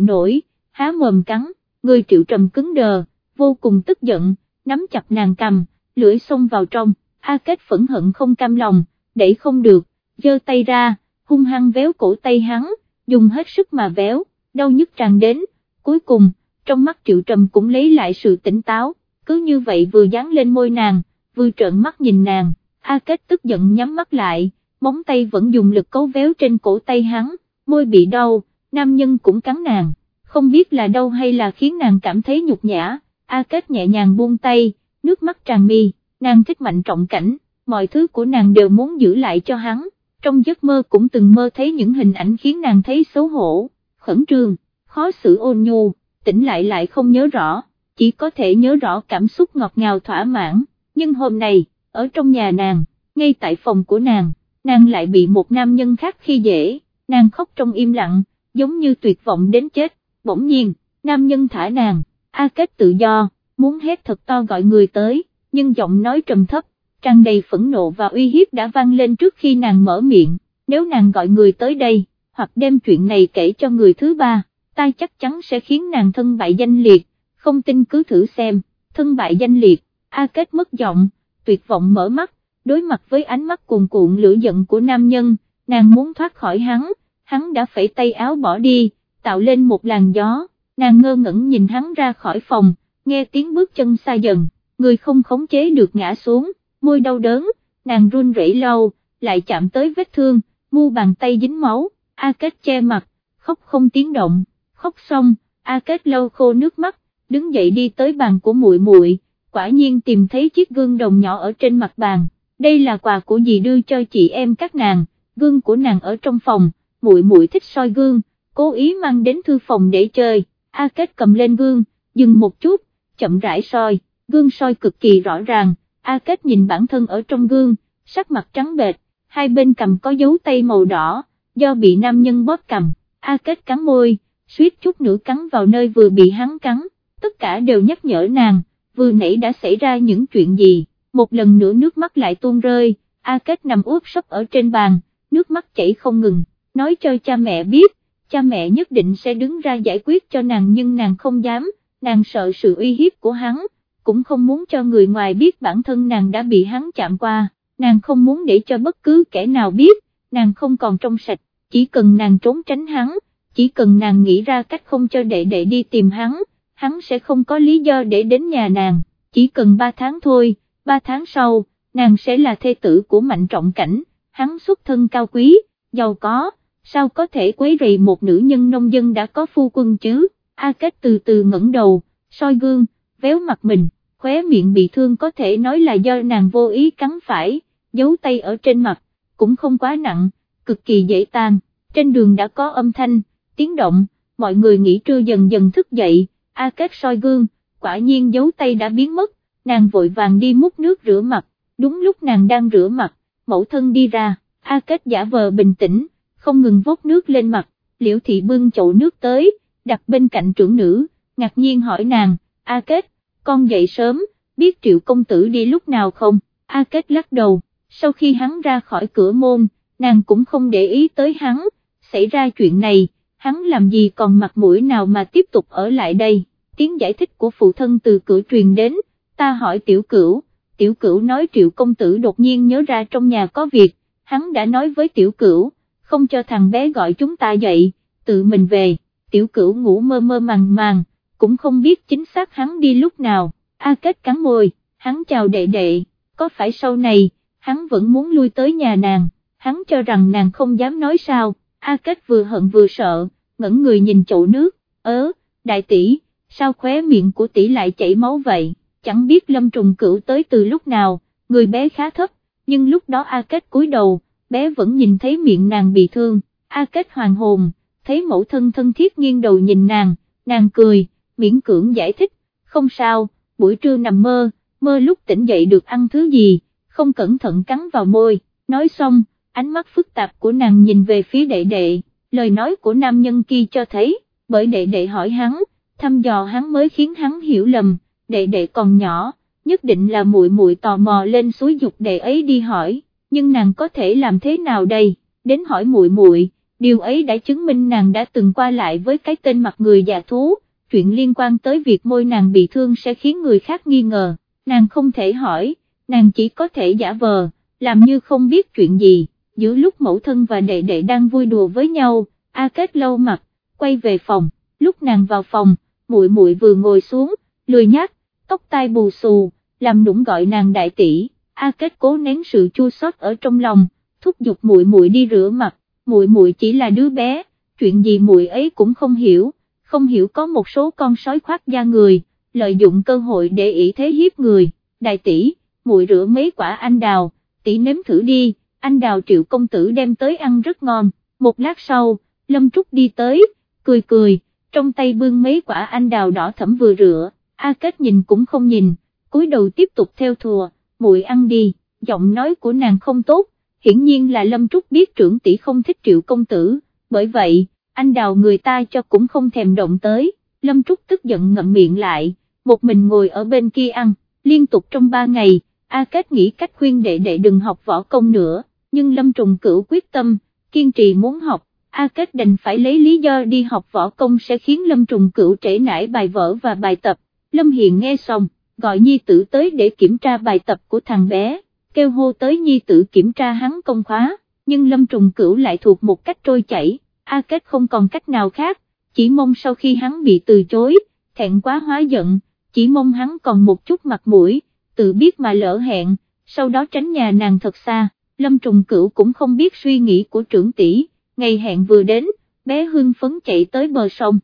nổi, há mồm cắn, người triệu trầm cứng đờ, vô cùng tức giận, nắm chặt nàng cầm, lưỡi xông vào trong, A Kết phẫn hận không cam lòng, đẩy không được, giơ tay ra, hung hăng véo cổ tay hắn, dùng hết sức mà véo, đau nhức tràn đến, cuối cùng, trong mắt triệu trầm cũng lấy lại sự tỉnh táo, cứ như vậy vừa dán lên môi nàng, vừa trợn mắt nhìn nàng, A Kết tức giận nhắm mắt lại, móng tay vẫn dùng lực cấu véo trên cổ tay hắn, môi bị đau, nam nhân cũng cắn nàng, không biết là đau hay là khiến nàng cảm thấy nhục nhã, A Kết nhẹ nhàng buông tay, nước mắt tràn mi, nàng thích mạnh trọng cảnh, mọi thứ của nàng đều muốn giữ lại cho hắn, trong giấc mơ cũng từng mơ thấy những hình ảnh khiến nàng thấy xấu hổ, khẩn trương, khó xử ôn nhu, tỉnh lại lại không nhớ rõ, chỉ có thể nhớ rõ cảm xúc ngọt ngào thỏa mãn, nhưng hôm nay, ở trong nhà nàng, ngay tại phòng của nàng, nàng lại bị một nam nhân khác khi dễ, nàng khóc trong im lặng, giống như tuyệt vọng đến chết, bỗng nhiên, nam nhân thả nàng, A Kết tự do, muốn hét thật to gọi người tới, nhưng giọng nói trầm thấp, tràn đầy phẫn nộ và uy hiếp đã vang lên trước khi nàng mở miệng, nếu nàng gọi người tới đây, hoặc đem chuyện này kể cho người thứ ba, ta chắc chắn sẽ khiến nàng thân bại danh liệt, không tin cứ thử xem, thân bại danh liệt, A Kết mất giọng, tuyệt vọng mở mắt, đối mặt với ánh mắt cuồn cuộn lửa giận của nam nhân, nàng muốn thoát khỏi hắn, hắn đã phẩy tay áo bỏ đi, tạo lên một làn gió, nàng ngơ ngẩn nhìn hắn ra khỏi phòng, nghe tiếng bước chân xa dần, người không khống chế được ngã xuống, môi đau đớn, nàng run rẩy lâu, lại chạm tới vết thương, mu bàn tay dính máu, A Kết che mặt, khóc không tiếng động, khóc xong, A Kết lâu khô nước mắt, đứng dậy đi tới bàn của muội muội, quả nhiên tìm thấy chiếc gương đồng nhỏ ở trên mặt bàn, đây là quà của dì đưa cho chị em các nàng, gương của nàng ở trong phòng, muội muội thích soi gương, cố ý mang đến thư phòng để chơi, A Kết cầm lên gương, dừng một chút, chậm rãi soi, gương soi cực kỳ rõ ràng, A Kết nhìn bản thân ở trong gương, sắc mặt trắng bệch, hai bên cầm có dấu tay màu đỏ, do bị nam nhân bóp cầm, A Kết cắn môi, suýt chút nữa cắn vào nơi vừa bị hắn cắn, tất cả đều nhắc nhở nàng, vừa nãy đã xảy ra những chuyện gì, một lần nữa nước mắt lại tuôn rơi, A Kết nằm úp sấp ở trên bàn, nước mắt chảy không ngừng, nói cho cha mẹ biết, cha mẹ nhất định sẽ đứng ra giải quyết cho nàng nhưng nàng không dám, nàng sợ sự uy hiếp của hắn, cũng không muốn cho người ngoài biết bản thân nàng đã bị hắn chạm qua, nàng không muốn để cho bất cứ kẻ nào biết, nàng không còn trong sạch, chỉ cần nàng trốn tránh hắn, chỉ cần nàng nghĩ ra cách không cho đệ đệ đi tìm hắn, hắn sẽ không có lý do để đến nhà nàng, chỉ cần 3 tháng thôi, 3 tháng sau, nàng sẽ là thê tử của mạnh trọng cảnh, hắn xuất thân cao quý, giàu có, sao có thể quấy rầy một nữ nhân nông dân đã có phu quân chứ, A Kết từ từ ngẩng đầu, soi gương, véo mặt mình, khóe miệng bị thương có thể nói là do nàng vô ý cắn phải, giấu tay ở trên mặt, cũng không quá nặng, cực kỳ dễ tan, trên đường đã có âm thanh, tiếng động, mọi người nghỉ trưa dần dần thức dậy, A Kết soi gương, quả nhiên dấu tay đã biến mất, nàng vội vàng đi múc nước rửa mặt, đúng lúc nàng đang rửa mặt, mẫu thân đi ra, A Kết giả vờ bình tĩnh, không ngừng vốt nước lên mặt, liễu thị bưng chậu nước tới, đặt bên cạnh trưởng nữ, ngạc nhiên hỏi nàng, A Kết, con dậy sớm, biết triệu công tử đi lúc nào không, A Kết lắc đầu, sau khi hắn ra khỏi cửa môn, nàng cũng không để ý tới hắn, xảy ra chuyện này, hắn làm gì còn mặt mũi nào mà tiếp tục ở lại đây, tiếng giải thích của phụ thân từ cửa truyền đến, ta hỏi tiểu cửu, tiểu cửu nói triệu công tử đột nhiên nhớ ra trong nhà có việc, hắn đã nói với tiểu cửu, không cho thằng bé gọi chúng ta dậy, tự mình về, tiểu cửu ngủ mơ mơ màng màng, cũng không biết chính xác hắn đi lúc nào, A Kết cắn môi, hắn chào đệ đệ, có phải sau này, hắn vẫn muốn lui tới nhà nàng, hắn cho rằng nàng không dám nói sao, A Kết vừa hận vừa sợ, ngẩn người nhìn chậu nước, ớ, đại tỷ, sao khóe miệng của tỷ lại chảy máu vậy, chẳng biết lâm trùng cửu tới từ lúc nào, người bé khá thấp, nhưng lúc đó A Kết cúi đầu, bé vẫn nhìn thấy miệng nàng bị thương, A Kết hoàng hồn, thấy mẫu thân thân thiết nghiêng đầu nhìn nàng, nàng cười, miễn cưỡng giải thích, không sao, buổi trưa nằm mơ, mơ lúc tỉnh dậy được ăn thứ gì, không cẩn thận cắn vào môi, nói xong, ánh mắt phức tạp của nàng nhìn về phía đệ đệ, lời nói của nam nhân kia cho thấy, bởi đệ đệ hỏi hắn, thăm dò hắn mới khiến hắn hiểu lầm, đệ đệ còn nhỏ, nhất định là muội muội tò mò lên suối dục đệ ấy đi hỏi, nhưng nàng có thể làm thế nào đây, đến hỏi muội muội, điều ấy đã chứng minh nàng đã từng qua lại với cái tên mặt người già thú, chuyện liên quan tới việc môi nàng bị thương sẽ khiến người khác nghi ngờ, nàng không thể hỏi, nàng chỉ có thể giả vờ, làm như không biết chuyện gì, giữa lúc mẫu thân và đệ đệ đang vui đùa với nhau, A Kết lâu mặt, quay về phòng, lúc nàng vào phòng, muội muội vừa ngồi xuống, lười nhác, tóc tai bù xù, làm nũng gọi nàng đại tỷ, A Kết cố nén sự chua xót ở trong lòng, thúc giục muội muội đi rửa mặt, muội muội chỉ là đứa bé, chuyện gì muội ấy cũng không hiểu, không hiểu có một số con sói khoác da người, lợi dụng cơ hội để ý thế hiếp người, đại tỷ, muội rửa mấy quả anh đào, tỷ nếm thử đi, anh đào triệu công tử đem tới ăn rất ngon, một lát sau, Lâm Trúc đi tới, cười cười, trong tay bưng mấy quả anh đào đỏ thẫm vừa rửa, A Kết nhìn cũng không nhìn, cúi đầu tiếp tục theo thùa, muội ăn đi, giọng nói của nàng không tốt, hiển nhiên là Lâm Trúc biết trưởng tỷ không thích triệu công tử, bởi vậy, anh đào người ta cho cũng không thèm động tới, Lâm Trúc tức giận ngậm miệng lại, một mình ngồi ở bên kia ăn, liên tục trong ba ngày, A Kết nghĩ cách khuyên đệ đệ đừng học võ công nữa, nhưng Lâm Trùng Cửu quyết tâm, kiên trì muốn học, A Kết đành phải lấy lý do đi học võ công sẽ khiến Lâm Trùng Cửu trễ nải bài vở và bài tập, Lâm Hiền nghe xong, gọi nhi tử tới để kiểm tra bài tập của thằng bé, kêu hô tới nhi tử kiểm tra hắn công khóa, nhưng Lâm Trùng Cửu lại thuộc một cách trôi chảy, A Kết không còn cách nào khác, chỉ mong sau khi hắn bị từ chối, thẹn quá hóa giận, chỉ mong hắn còn một chút mặt mũi, tự biết mà lỡ hẹn, sau đó tránh nhà nàng thật xa, Lâm Trùng Cửu cũng không biết suy nghĩ của trưởng tỷ, ngày hẹn vừa đến, bé hưng phấn chạy tới bờ sông.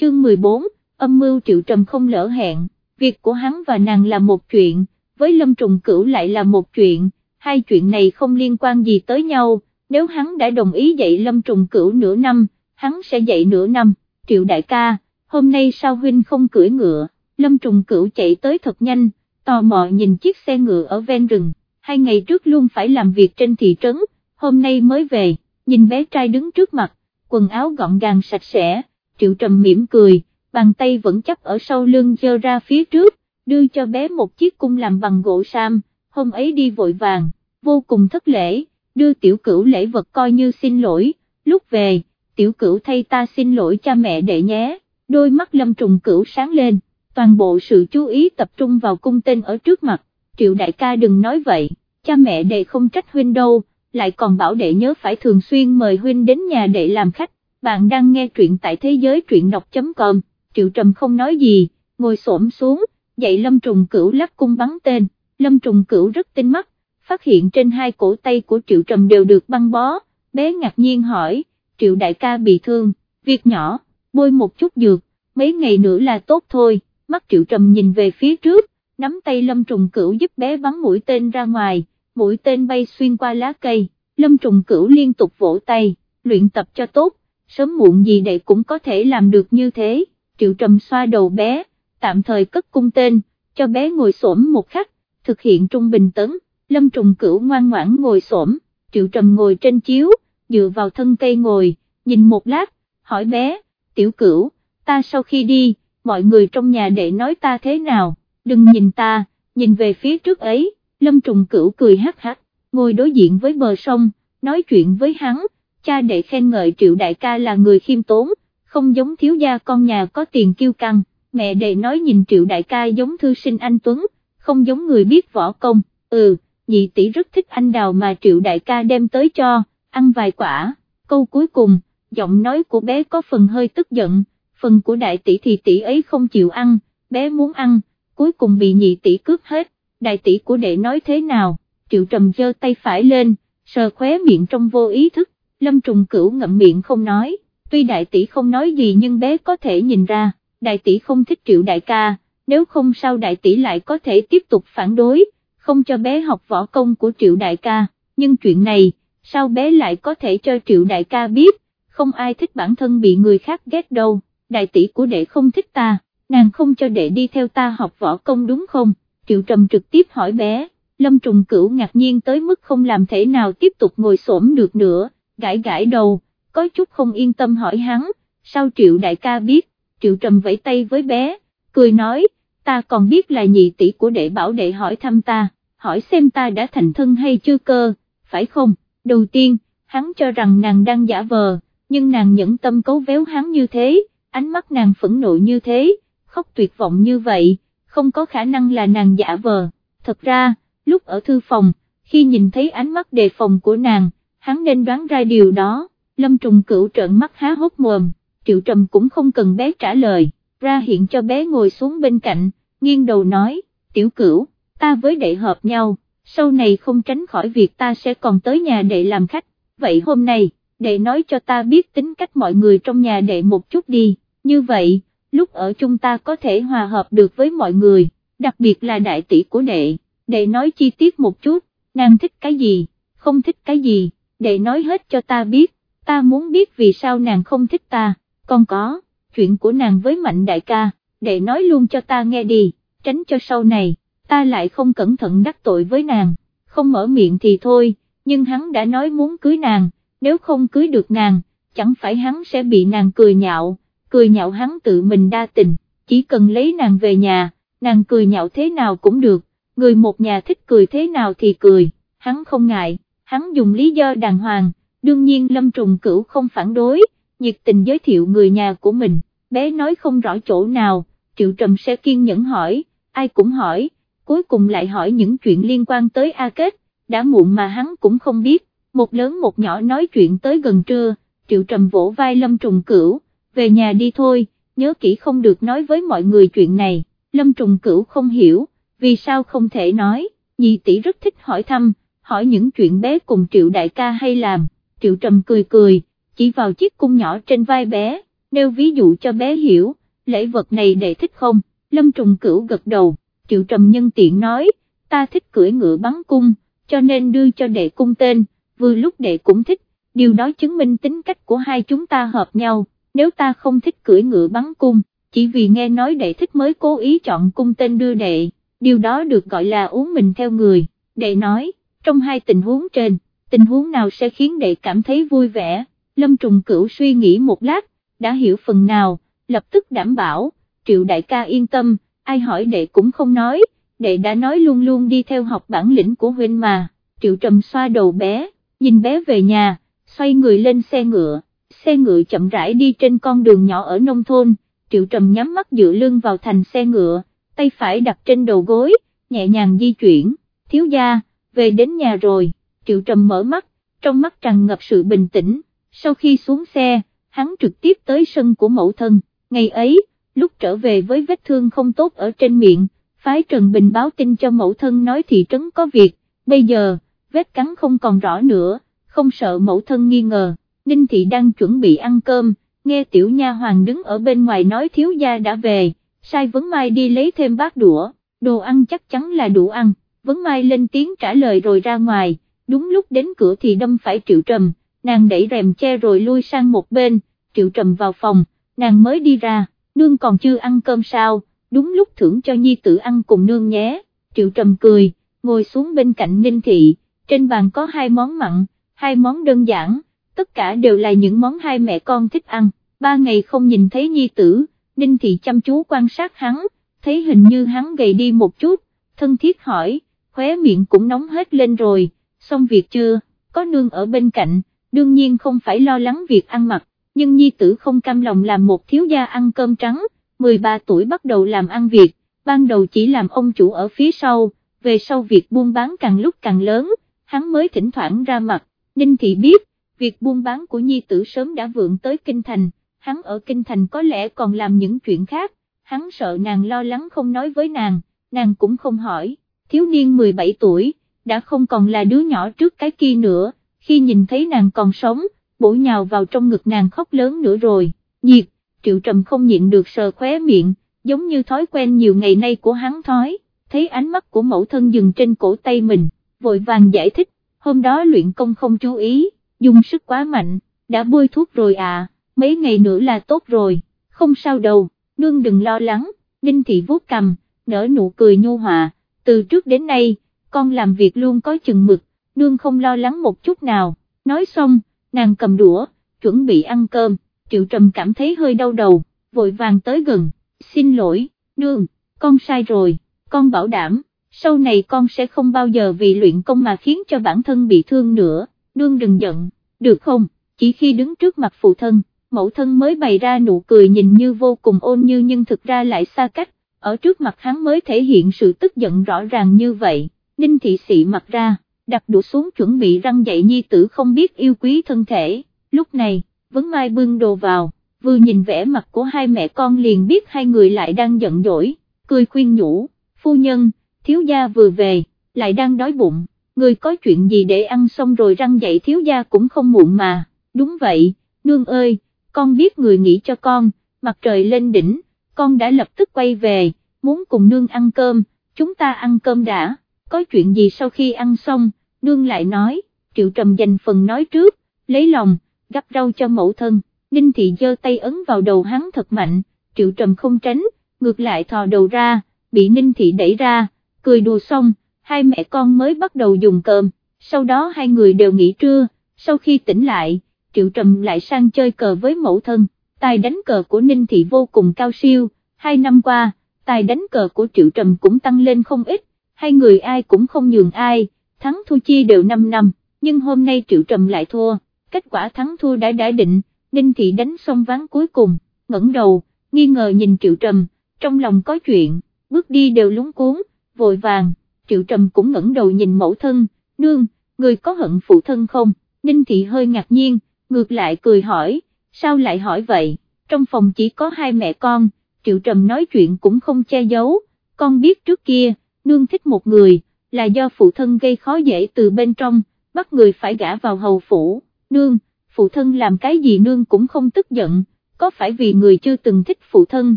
Chương 14, âm mưu triệu trầm không lỡ hẹn, việc của hắn và nàng là một chuyện, với Lâm Trùng Cửu lại là một chuyện, hai chuyện này không liên quan gì tới nhau, nếu hắn đã đồng ý dạy Lâm Trùng Cửu nửa năm, hắn sẽ dạy nửa năm, triệu đại ca, hôm nay sao huynh không cưỡi ngựa, Lâm Trùng Cửu chạy tới thật nhanh, tò mò nhìn chiếc xe ngựa ở ven rừng, hai ngày trước luôn phải làm việc trên thị trấn, hôm nay mới về, nhìn bé trai đứng trước mặt, quần áo gọn gàng sạch sẽ, triệu trầm mỉm cười, bàn tay vẫn chấp ở sau lưng dơ ra phía trước, đưa cho bé một chiếc cung làm bằng gỗ sam, hôm ấy đi vội vàng, vô cùng thất lễ, đưa tiểu cửu lễ vật coi như xin lỗi, lúc về, tiểu cửu thay ta xin lỗi cha mẹ đệ nhé, đôi mắt lâm trùng cửu sáng lên, toàn bộ sự chú ý tập trung vào cung tên ở trước mặt, triệu đại ca đừng nói vậy, cha mẹ đệ không trách huynh đâu, lại còn bảo đệ nhớ phải thường xuyên mời huynh đến nhà đệ làm khách, bạn đang nghe truyện tại thế giới truyện đọc.com, triệu trầm không nói gì, ngồi xổm xuống, dạy lâm trùng cửu lắc cung bắn tên, lâm trùng cửu rất tinh mắt, phát hiện trên hai cổ tay của triệu trầm đều được băng bó, bé ngạc nhiên hỏi, triệu đại ca bị thương, việc nhỏ, bôi một chút dược, mấy ngày nữa là tốt thôi, mắt triệu trầm nhìn về phía trước, nắm tay lâm trùng cửu giúp bé bắn mũi tên ra ngoài, mũi tên bay xuyên qua lá cây, lâm trùng cửu liên tục vỗ tay, luyện tập cho tốt, sớm muộn gì đệ cũng có thể làm được như thế, triệu trầm xoa đầu bé, tạm thời cất cung tên, cho bé ngồi xổm một khắc, thực hiện trung bình tấn, lâm trùng cửu ngoan ngoãn ngồi xổm, triệu trầm ngồi trên chiếu, dựa vào thân cây ngồi, nhìn một lát, hỏi bé, tiểu cửu, ta sau khi đi, mọi người trong nhà đệ nói ta thế nào, đừng nhìn ta, nhìn về phía trước ấy, lâm trùng cửu cười hắc hắc, ngồi đối diện với bờ sông, nói chuyện với hắn, cha đệ khen ngợi triệu đại ca là người khiêm tốn, không giống thiếu gia con nhà có tiền kiêu căng, mẹ đệ nói nhìn triệu đại ca giống thư sinh anh Tuấn, không giống người biết võ công, ừ, nhị tỷ rất thích anh đào mà triệu đại ca đem tới cho, ăn vài quả, câu cuối cùng, giọng nói của bé có phần hơi tức giận, phần của đại tỷ thì tỷ ấy không chịu ăn, bé muốn ăn, cuối cùng bị nhị tỷ cướp hết, đại tỷ của đệ nói thế nào, triệu trầm giơ tay phải lên, sờ khóe miệng trong vô ý thức, lâm trùng cửu ngậm miệng không nói, tuy đại tỷ không nói gì nhưng bé có thể nhìn ra, đại tỷ không thích triệu đại ca, nếu không sao đại tỷ lại có thể tiếp tục phản đối, không cho bé học võ công của triệu đại ca, nhưng chuyện này, sao bé lại có thể cho triệu đại ca biết, không ai thích bản thân bị người khác ghét đâu, đại tỷ của đệ không thích ta, nàng không cho đệ đi theo ta học võ công đúng không, triệu trầm trực tiếp hỏi bé, lâm trùng cửu ngạc nhiên tới mức không làm thể nào tiếp tục ngồi xổm được nữa, gãi gãi đầu, có chút không yên tâm hỏi hắn, sao triệu đại ca biết, triệu trầm vẫy tay với bé, cười nói, ta còn biết là nhị tỷ của đệ bảo đệ hỏi thăm ta, hỏi xem ta đã thành thân hay chưa cơ, phải không, đầu tiên, hắn cho rằng nàng đang giả vờ, nhưng nàng nhẫn tâm cấu véo hắn như thế, ánh mắt nàng phẫn nộ như thế, khóc tuyệt vọng như vậy, không có khả năng là nàng giả vờ, thật ra, lúc ở thư phòng, khi nhìn thấy ánh mắt đề phòng của nàng, hắn nên đoán ra điều đó, lâm trùng cửu trợn mắt há hốt mồm, triệu trầm cũng không cần bé trả lời, ra hiện cho bé ngồi xuống bên cạnh, nghiêng đầu nói, tiểu cửu, ta với đệ hợp nhau, sau này không tránh khỏi việc ta sẽ còn tới nhà đệ làm khách, vậy hôm nay, đệ nói cho ta biết tính cách mọi người trong nhà đệ một chút đi, như vậy, lúc ở chung ta có thể hòa hợp được với mọi người, đặc biệt là đại tỷ của đệ, đệ nói chi tiết một chút, nàng thích cái gì, không thích cái gì, đệ nói hết cho ta biết, ta muốn biết vì sao nàng không thích ta, còn có, chuyện của nàng với mạnh đại ca, đệ nói luôn cho ta nghe đi, tránh cho sau này, ta lại không cẩn thận đắc tội với nàng, không mở miệng thì thôi, nhưng hắn đã nói muốn cưới nàng, nếu không cưới được nàng, chẳng phải hắn sẽ bị nàng cười nhạo, cười nhạo hắn tự mình đa tình, chỉ cần lấy nàng về nhà, nàng cười nhạo thế nào cũng được, người một nhà thích cười thế nào thì cười, hắn không ngại, hắn dùng lý do đàng hoàng, đương nhiên Lâm Trùng Cửu không phản đối, nhiệt tình giới thiệu người nhà của mình, bé nói không rõ chỗ nào, Triệu Trầm sẽ kiên nhẫn hỏi, ai cũng hỏi, cuối cùng lại hỏi những chuyện liên quan tới A Kết, đã muộn mà hắn cũng không biết, một lớn một nhỏ nói chuyện tới gần trưa, Triệu Trầm vỗ vai Lâm Trùng Cửu, về nhà đi thôi, nhớ kỹ không được nói với mọi người chuyện này, Lâm Trùng Cửu không hiểu, vì sao không thể nói, nhị tỷ rất thích hỏi thăm, hỏi những chuyện bé cùng Triệu Đại ca hay làm, Triệu Trầm cười cười, chỉ vào chiếc cung nhỏ trên vai bé, nêu ví dụ cho bé hiểu, lễ vật này đệ thích không, Lâm Trùng Cửu gật đầu, Triệu Trầm nhân tiện nói, ta thích cưỡi ngựa bắn cung, cho nên đưa cho đệ cung tên, vừa lúc đệ cũng thích, điều đó chứng minh tính cách của hai chúng ta hợp nhau, nếu ta không thích cưỡi ngựa bắn cung, chỉ vì nghe nói đệ thích mới cố ý chọn cung tên đưa đệ, điều đó được gọi là uống mình theo người, đệ nói, trong hai tình huống trên, tình huống nào sẽ khiến đệ cảm thấy vui vẻ, Lâm Trùng Cửu suy nghĩ một lát, đã hiểu phần nào, lập tức đảm bảo, triệu đại ca yên tâm, ai hỏi đệ cũng không nói, đệ đã nói luôn luôn đi theo học bản lĩnh của huynh mà, triệu trầm xoa đầu bé, nhìn bé về nhà, xoay người lên xe ngựa, xe ngựa chậm rãi đi trên con đường nhỏ ở nông thôn, triệu trầm nhắm mắt dựa lưng vào thành xe ngựa, tay phải đặt trên đầu gối, nhẹ nhàng di chuyển, thiếu gia, về đến nhà rồi, triệu trầm mở mắt, trong mắt tràn ngập sự bình tĩnh, sau khi xuống xe, hắn trực tiếp tới sân của mẫu thân, ngày ấy, lúc trở về với vết thương không tốt ở trên miệng, phái Trần Bình báo tin cho mẫu thân nói thị trấn có việc, bây giờ, vết cắn không còn rõ nữa, không sợ mẫu thân nghi ngờ, Ninh Thị đang chuẩn bị ăn cơm, nghe tiểu nha hoàng đứng ở bên ngoài nói thiếu gia đã về, sai vấn mai đi lấy thêm bát đũa, đồ ăn chắc chắn là đủ ăn, vấn mai lên tiếng trả lời rồi ra ngoài, đúng lúc đến cửa thì đâm phải triệu trầm, nàng đẩy rèm che rồi lui sang một bên, triệu trầm vào phòng, nàng mới đi ra, nương còn chưa ăn cơm sao, đúng lúc thưởng cho nhi tử ăn cùng nương nhé, triệu trầm cười, ngồi xuống bên cạnh ninh thị, trên bàn có hai món mặn, hai món đơn giản, tất cả đều là những món hai mẹ con thích ăn, ba ngày không nhìn thấy nhi tử, ninh thị chăm chú quan sát hắn, thấy hình như hắn gầy đi một chút, thân thiết hỏi, khóe miệng cũng nóng hết lên rồi, xong việc chưa, có nương ở bên cạnh, đương nhiên không phải lo lắng việc ăn mặc, nhưng nhi tử không cam lòng làm một thiếu gia ăn cơm trắng, 13 tuổi bắt đầu làm ăn việc, ban đầu chỉ làm ông chủ ở phía sau, về sau việc buôn bán càng lúc càng lớn, hắn mới thỉnh thoảng ra mặt, Ninh Thị biết, việc buôn bán của nhi tử sớm đã vượng tới Kinh Thành, hắn ở Kinh Thành có lẽ còn làm những chuyện khác, hắn sợ nàng lo lắng không nói với nàng, nàng cũng không hỏi, thiếu niên 17 tuổi, đã không còn là đứa nhỏ trước cái kia nữa, khi nhìn thấy nàng còn sống, bổ nhào vào trong ngực nàng khóc lớn nữa rồi, nhiệt, triệu trầm không nhịn được sờ khóe miệng, giống như thói quen nhiều ngày nay của hắn thói, thấy ánh mắt của mẫu thân dừng trên cổ tay mình, vội vàng giải thích, hôm đó luyện công không chú ý, dùng sức quá mạnh, đã bôi thuốc rồi à, mấy ngày nữa là tốt rồi, không sao đâu, nương đừng lo lắng, Ninh Thị vuốt cầm, nở nụ cười nhu hòa, từ trước đến nay, con làm việc luôn có chừng mực, nương không lo lắng một chút nào, nói xong, nàng cầm đũa, chuẩn bị ăn cơm, triệu trầm cảm thấy hơi đau đầu, vội vàng tới gần, xin lỗi, nương, con sai rồi, con bảo đảm, sau này con sẽ không bao giờ vì luyện công mà khiến cho bản thân bị thương nữa, nương đừng giận, được không, chỉ khi đứng trước mặt phụ thân, mẫu thân mới bày ra nụ cười nhìn như vô cùng ôn như nhưng thực ra lại xa cách, ở trước mặt hắn mới thể hiện sự tức giận rõ ràng như vậy, ninh thị xị mặt ra, đặt đũa xuống chuẩn bị răng dậy nhi tử không biết yêu quý thân thể, lúc này, vấn mai bưng đồ vào, vừa nhìn vẻ mặt của hai mẹ con liền biết hai người lại đang giận dỗi, cười khuyên nhủ, phu nhân, thiếu gia vừa về, lại đang đói bụng, người có chuyện gì để ăn xong rồi răng dậy thiếu gia cũng không muộn mà, đúng vậy, nương ơi, con biết người nghĩ cho con, mặt trời lên đỉnh, con đã lập tức quay về, muốn cùng nương ăn cơm, chúng ta ăn cơm đã, có chuyện gì sau khi ăn xong, nương lại nói, triệu trầm dành phần nói trước, lấy lòng, gắp rau cho mẫu thân, ninh thị giơ tay ấn vào đầu hắn thật mạnh, triệu trầm không tránh, ngược lại thò đầu ra, bị ninh thị đẩy ra, cười đùa xong, hai mẹ con mới bắt đầu dùng cơm, sau đó hai người đều nghỉ trưa, sau khi tỉnh lại, triệu trầm lại sang chơi cờ với mẫu thân, tài đánh cờ của ninh thị vô cùng cao siêu, hai năm qua, tài đánh cờ của triệu trầm cũng tăng lên không ít, hai người ai cũng không nhường ai, thắng thua chi đều 5 năm, nhưng hôm nay triệu trầm lại thua, kết quả thắng thua đã đã định, Ninh Thị đánh xong ván cuối cùng, ngẩng đầu, nghi ngờ nhìn triệu trầm, trong lòng có chuyện, bước đi đều lúng cuốn, vội vàng, triệu trầm cũng ngẩng đầu nhìn mẫu thân, nương, người có hận phụ thân không, Ninh Thị hơi ngạc nhiên, ngược lại cười hỏi, sao lại hỏi vậy, trong phòng chỉ có hai mẹ con, triệu trầm nói chuyện cũng không che giấu, con biết trước kia, nương thích một người, là do phụ thân gây khó dễ từ bên trong, bắt người phải gả vào hầu phủ, nương, phụ thân làm cái gì nương cũng không tức giận, có phải vì người chưa từng thích phụ thân,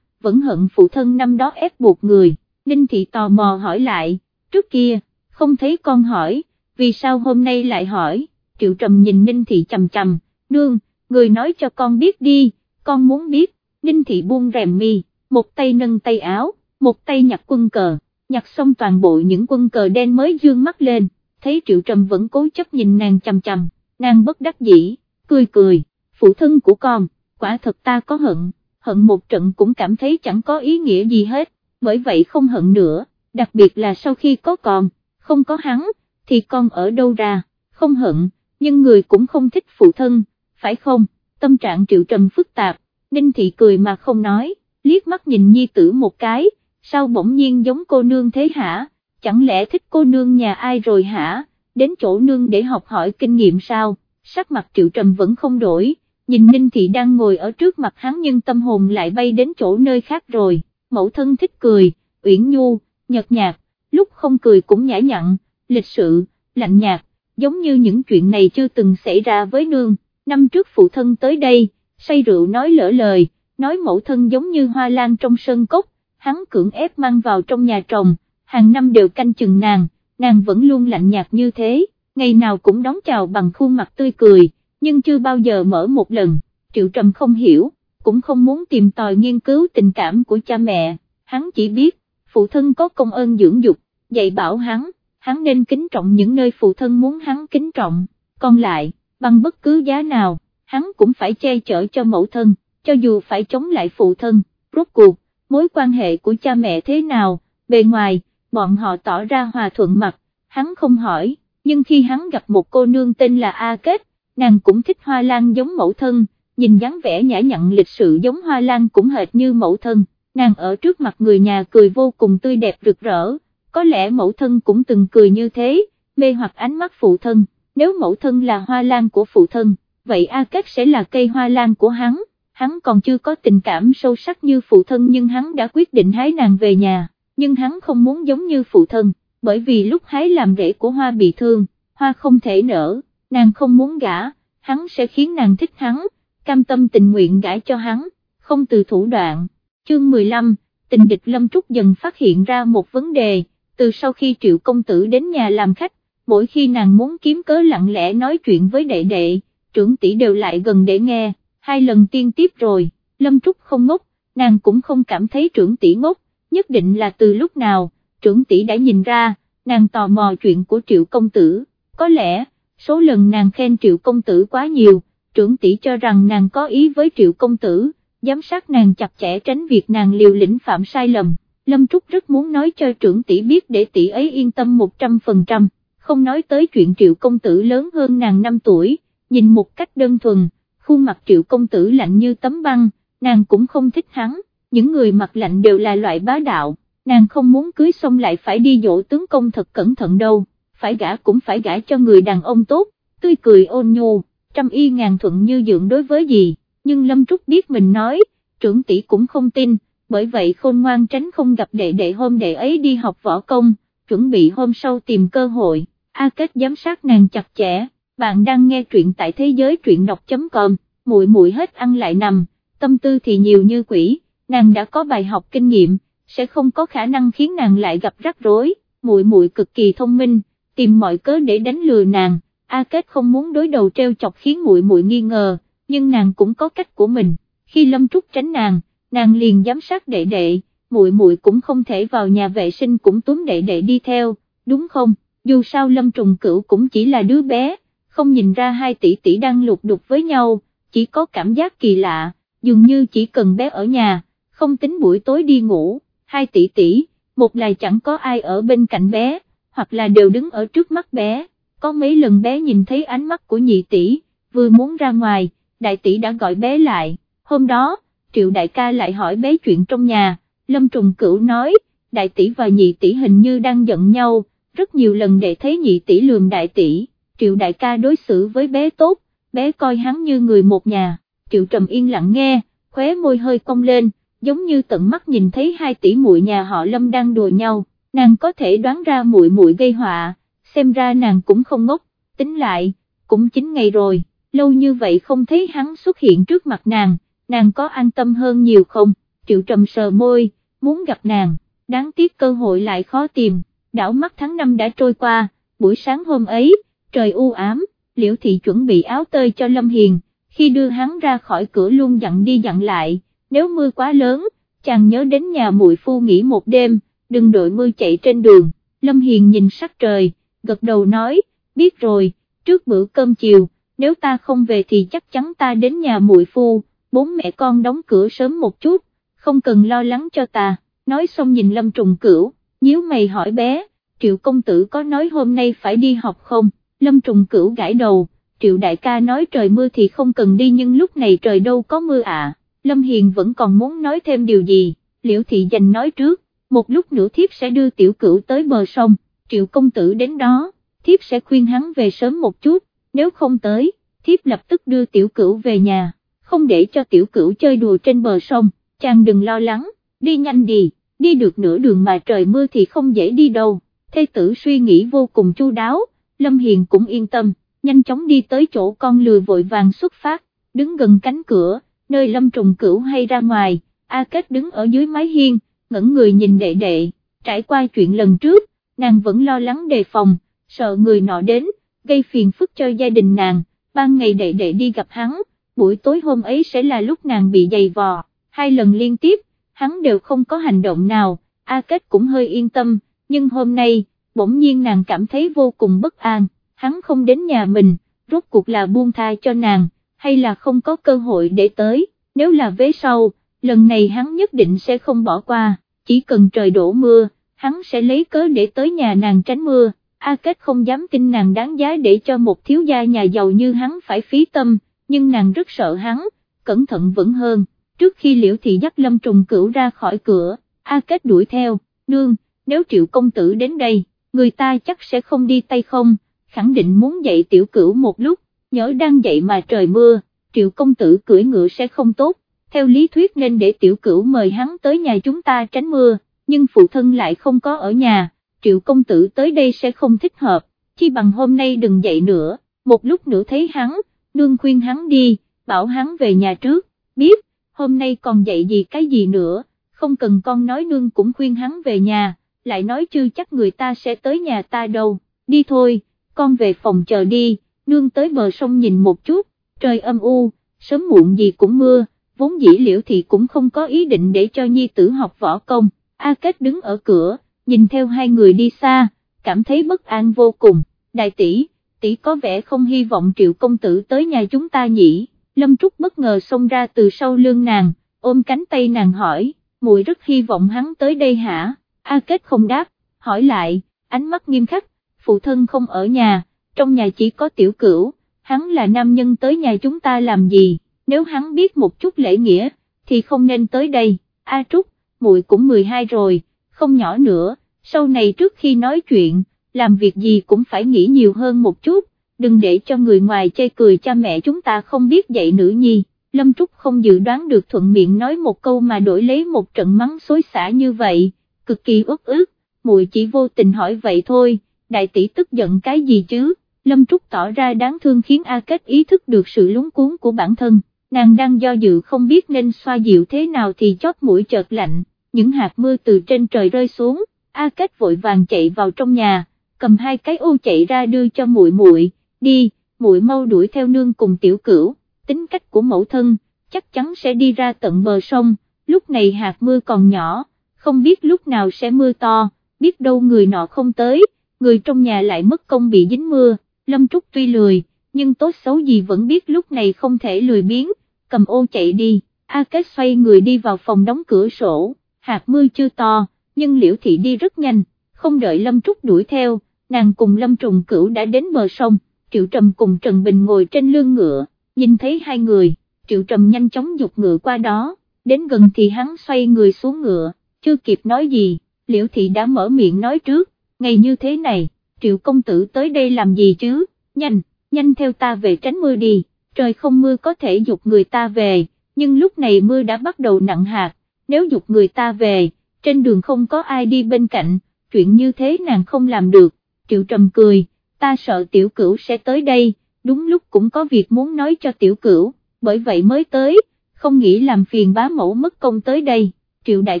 vẫn hận phụ thân năm đó ép buộc người, Ninh Thị tò mò hỏi lại, trước kia, không thấy con hỏi, vì sao hôm nay lại hỏi, Triệu Trầm nhìn Ninh Thị chầm chầm, nương, người nói cho con biết đi, con muốn biết, Ninh Thị buông rèm mi, một tay nâng tay áo, một tay nhặt quân cờ, nhặt xong toàn bộ những quân cờ đen mới dương mắt lên, thấy Triệu Trầm vẫn cố chấp nhìn nàng chằm chằm, nàng bất đắc dĩ, cười cười, phụ thân của con, quả thật ta có hận, hận một trận cũng cảm thấy chẳng có ý nghĩa gì hết, bởi vậy không hận nữa, đặc biệt là sau khi có con, không có hắn, thì con ở đâu ra, không hận, nhưng người cũng không thích phụ thân, phải không, tâm trạng Triệu Trầm phức tạp, Ninh Thị cười mà không nói, liếc mắt nhìn nhi tử một cái, sao bỗng nhiên giống cô nương thế hả, chẳng lẽ thích cô nương nhà ai rồi hả, đến chỗ nương để học hỏi kinh nghiệm sao, sắc mặt Triệu Trầm vẫn không đổi, nhìn Ninh Thị đang ngồi ở trước mặt hắn nhưng tâm hồn lại bay đến chỗ nơi khác rồi, mẫu thân thích cười, uyển nhu, nhợt nhạt, lúc không cười cũng nhã nhặn, lịch sự, lạnh nhạt, giống như những chuyện này chưa từng xảy ra với nương, năm trước phụ thân tới đây, say rượu nói lỡ lời, nói mẫu thân giống như hoa lan trong sân cốc, hắn cưỡng ép mang vào trong nhà trồng, hàng năm đều canh chừng nàng, nàng vẫn luôn lạnh nhạt như thế, ngày nào cũng đón chào bằng khuôn mặt tươi cười, nhưng chưa bao giờ mở một lần, Triệu Trầm không hiểu, cũng không muốn tìm tòi nghiên cứu tình cảm của cha mẹ, hắn chỉ biết, phụ thân có công ơn dưỡng dục, dạy bảo hắn, hắn nên kính trọng những nơi phụ thân muốn hắn kính trọng, còn lại, bằng bất cứ giá nào, hắn cũng phải che chở cho mẫu thân, cho dù phải chống lại phụ thân, rốt cuộc, mối quan hệ của cha mẹ thế nào, bề ngoài, bọn họ tỏ ra hòa thuận mặt, hắn không hỏi, nhưng khi hắn gặp một cô nương tên là A Kết, nàng cũng thích hoa lan giống mẫu thân, nhìn dáng vẻ nhã nhặn lịch sự giống hoa lan cũng hệt như mẫu thân, nàng ở trước mặt người nhà cười vô cùng tươi đẹp rực rỡ, có lẽ mẫu thân cũng từng cười như thế, mê hoặc ánh mắt phụ thân, nếu mẫu thân là hoa lan của phụ thân, vậy A Kết sẽ là cây hoa lan của hắn, hắn còn chưa có tình cảm sâu sắc như phụ thân nhưng hắn đã quyết định hái nàng về nhà, nhưng hắn không muốn giống như phụ thân, bởi vì lúc hái làm rễ của hoa bị thương, hoa không thể nở, nàng không muốn gả, hắn sẽ khiến nàng thích hắn, cam tâm tình nguyện gả cho hắn, không từ thủ đoạn. Chương 15, tình địch Lâm Trúc dần phát hiện ra một vấn đề, từ sau khi triệu công tử đến nhà làm khách, mỗi khi nàng muốn kiếm cớ lặng lẽ nói chuyện với đệ đệ, trưởng tỷ đều lại gần để nghe, hai lần tiên tiếp rồi, Lâm Trúc không ngốc, nàng cũng không cảm thấy trưởng tỷ ngốc, nhất định là từ lúc nào, trưởng tỷ đã nhìn ra, nàng tò mò chuyện của triệu công tử, có lẽ, số lần nàng khen triệu công tử quá nhiều, trưởng tỷ cho rằng nàng có ý với triệu công tử, giám sát nàng chặt chẽ tránh việc nàng liều lĩnh phạm sai lầm. Lâm Trúc rất muốn nói cho trưởng tỷ biết để tỷ ấy yên tâm 100%, không nói tới chuyện triệu công tử lớn hơn nàng 5 tuổi, nhìn một cách đơn thuần, khuôn mặt triệu công tử lạnh như tấm băng, nàng cũng không thích hắn, những người mặt lạnh đều là loại bá đạo, nàng không muốn cưới xong lại phải đi dỗ tướng công thật cẩn thận đâu, phải gả cũng phải gả cho người đàn ông tốt, tươi cười ôn nhu, trăm y ngàn thuận như dưỡng đối với gì, nhưng Lâm Trúc biết mình nói, trưởng tỷ cũng không tin, bởi vậy khôn ngoan tránh không gặp đệ đệ hôm đệ ấy đi học võ công, chuẩn bị hôm sau tìm cơ hội, A Kết giám sát nàng chặt chẽ, bạn đang nghe truyện tại thế giới truyện đọc.com, muội muội hết ăn lại nằm, tâm tư thì nhiều như quỷ, nàng đã có bài học kinh nghiệm, sẽ không có khả năng khiến nàng lại gặp rắc rối, muội muội cực kỳ thông minh, tìm mọi cớ để đánh lừa nàng, A Kết không muốn đối đầu treo chọc khiến muội muội nghi ngờ, nhưng nàng cũng có cách của mình, khi Lâm Trúc tránh nàng, nàng liền giám sát đệ đệ, muội muội cũng không thể vào nhà vệ sinh cũng túm đệ đệ đi theo, đúng không, dù sao Lâm Trùng Cửu cũng chỉ là đứa bé, không nhìn ra hai tỷ tỷ đang lục đục với nhau, chỉ có cảm giác kỳ lạ, dường như chỉ cần bé ở nhà, không tính buổi tối đi ngủ, hai tỷ tỷ, một là chẳng có ai ở bên cạnh bé, hoặc là đều đứng ở trước mắt bé, có mấy lần bé nhìn thấy ánh mắt của nhị tỷ, vừa muốn ra ngoài, đại tỷ đã gọi bé lại, hôm đó, triệu đại ca lại hỏi bé chuyện trong nhà, lâm trùng cửu nói, đại tỷ và nhị tỷ hình như đang giận nhau, rất nhiều lần để thấy nhị tỷ lườm đại tỷ, triệu đại ca đối xử với bé tốt, bé coi hắn như người một nhà, triệu trầm yên lặng nghe, khóe môi hơi cong lên, giống như tận mắt nhìn thấy hai tỷ muội nhà họ lâm đang đùa nhau, nàng có thể đoán ra muội muội gây họa, xem ra nàng cũng không ngốc, tính lại, cũng chính ngày rồi, lâu như vậy không thấy hắn xuất hiện trước mặt nàng, nàng có an tâm hơn nhiều không, triệu trầm sờ môi, muốn gặp nàng, đáng tiếc cơ hội lại khó tìm, đảo mắt tháng năm đã trôi qua, buổi sáng hôm ấy, trời u ám, liễu thị chuẩn bị áo tơi cho Lâm Hiền, khi đưa hắn ra khỏi cửa luôn dặn đi dặn lại, nếu mưa quá lớn, chàng nhớ đến nhà muội phu nghỉ một đêm, đừng đội mưa chạy trên đường, Lâm Hiền nhìn sắc trời, gật đầu nói, biết rồi, trước bữa cơm chiều, nếu ta không về thì chắc chắn ta đến nhà muội phu, bốn mẹ con đóng cửa sớm một chút, không cần lo lắng cho ta, nói xong nhìn Lâm Trùng Cửu, nhíu mày hỏi bé, Triệu công tử có nói hôm nay phải đi học không, Lâm Trùng Cửu gãi đầu, Triệu đại ca nói trời mưa thì không cần đi nhưng lúc này trời đâu có mưa à, Lâm Hiền vẫn còn muốn nói thêm điều gì, Liễu Thị dành nói trước, một lúc nữa thiếp sẽ đưa tiểu cửu tới bờ sông, Triệu công tử đến đó, thiếp sẽ khuyên hắn về sớm một chút, nếu không tới, thiếp lập tức đưa tiểu cửu về nhà, không để cho tiểu cửu chơi đùa trên bờ sông, chàng đừng lo lắng, đi nhanh đi, đi được nửa đường mà trời mưa thì không dễ đi đâu, thê tử suy nghĩ vô cùng chu đáo, Lâm Hiền cũng yên tâm, nhanh chóng đi tới chỗ con lừa vội vàng xuất phát, đứng gần cánh cửa, nơi Lâm Trùng Cửu hay ra ngoài, A Kết đứng ở dưới mái hiên, ngẩn người nhìn đệ đệ, trải qua chuyện lần trước, nàng vẫn lo lắng đề phòng, sợ người nọ đến, gây phiền phức cho gia đình nàng, ban ngày đệ đệ đi gặp hắn, buổi tối hôm ấy sẽ là lúc nàng bị dày vò, hai lần liên tiếp, hắn đều không có hành động nào, A Kết cũng hơi yên tâm, nhưng hôm nay, bỗng nhiên nàng cảm thấy vô cùng bất an, hắn không đến nhà mình, rốt cuộc là buông tha cho nàng, hay là không có cơ hội để tới, nếu là vế sau, lần này hắn nhất định sẽ không bỏ qua, chỉ cần trời đổ mưa, hắn sẽ lấy cớ để tới nhà nàng tránh mưa. A Kết không dám tin nàng đáng giá để cho một thiếu gia nhà giàu như hắn phải phí tâm, nhưng nàng rất sợ hắn, cẩn thận vẫn hơn, trước khi liễu thị dắt lâm trùng cửu ra khỏi cửa, A Kết đuổi theo, nương, nếu triệu công tử đến đây, người ta chắc sẽ không đi tay không, khẳng định muốn dạy tiểu cửu một lúc, nhớ đang dạy mà trời mưa, triệu công tử cưỡi ngựa sẽ không tốt, theo lý thuyết nên để tiểu cửu mời hắn tới nhà chúng ta tránh mưa, nhưng phụ thân lại không có ở nhà triệu công tử tới đây sẽ không thích hợp, chi bằng hôm nay đừng dậy nữa, một lúc nữa thấy hắn, nương khuyên hắn đi, bảo hắn về nhà trước, biết, hôm nay còn dậy gì cái gì nữa, không cần con nói nương cũng khuyên hắn về nhà, lại nói chưa chắc người ta sẽ tới nhà ta đâu, đi thôi, con về phòng chờ đi, nương tới bờ sông nhìn một chút, trời âm u, sớm muộn gì cũng mưa, vốn dĩ liễu thì cũng không có ý định để cho nhi tử học võ công, A Kết đứng ở cửa, nhìn theo hai người đi xa, cảm thấy bất an vô cùng, đại tỷ, tỷ có vẻ không hy vọng triệu công tử tới nhà chúng ta nhỉ, Lâm Trúc bất ngờ xông ra từ sau lưng nàng, ôm cánh tay nàng hỏi, muội rất hy vọng hắn tới đây hả, A Kết không đáp, hỏi lại, ánh mắt nghiêm khắc, phụ thân không ở nhà, trong nhà chỉ có tiểu cửu, hắn là nam nhân tới nhà chúng ta làm gì, nếu hắn biết một chút lễ nghĩa, thì không nên tới đây, A Trúc, muội cũng 12 rồi, không nhỏ nữa, sau này trước khi nói chuyện, làm việc gì cũng phải nghĩ nhiều hơn một chút, đừng để cho người ngoài chê cười cha mẹ chúng ta không biết dạy nữ nhi. Lâm Trúc không dự đoán được thuận miệng nói một câu mà đổi lấy một trận mắng xối xả như vậy, cực kỳ uất ức, muội chỉ vô tình hỏi vậy thôi, đại tỷ tức giận cái gì chứ, Lâm Trúc tỏ ra đáng thương khiến A Kết ý thức được sự lúng cuốn của bản thân, nàng đang do dự không biết nên xoa dịu thế nào thì chót mũi chợt lạnh, những hạt mưa từ trên trời rơi xuống, A Kết vội vàng chạy vào trong nhà, cầm hai cái ô chạy ra đưa cho muội muội, đi, muội mau đuổi theo nương cùng tiểu cửu, tính cách của mẫu thân, chắc chắn sẽ đi ra tận bờ sông, lúc này hạt mưa còn nhỏ, không biết lúc nào sẽ mưa to, biết đâu người nọ không tới, người trong nhà lại mất công bị dính mưa, Lâm Trúc tuy lười, nhưng tốt xấu gì vẫn biết lúc này không thể lười biếng, cầm ô chạy đi, A Kết xoay người đi vào phòng đóng cửa sổ hạt mưa chưa to, nhưng liễu thị đi rất nhanh, không đợi Lâm Trúc đuổi theo, nàng cùng Lâm Trùng Cửu đã đến bờ sông, Triệu Trầm cùng Trần Bình ngồi trên lưng ngựa, nhìn thấy hai người, Triệu Trầm nhanh chóng dục ngựa qua đó, đến gần thì hắn xoay người xuống ngựa, chưa kịp nói gì, liễu thị đã mở miệng nói trước, ngày như thế này, Triệu Công Tử tới đây làm gì chứ, nhanh, nhanh theo ta về tránh mưa đi, trời không mưa có thể dục người ta về, nhưng lúc này mưa đã bắt đầu nặng hạt, nếu dục người ta về, trên đường không có ai đi bên cạnh, chuyện như thế nàng không làm được, triệu trầm cười, ta sợ tiểu cửu sẽ tới đây, đúng lúc cũng có việc muốn nói cho tiểu cửu, bởi vậy mới tới, không nghĩ làm phiền bá mẫu mất công tới đây, triệu đại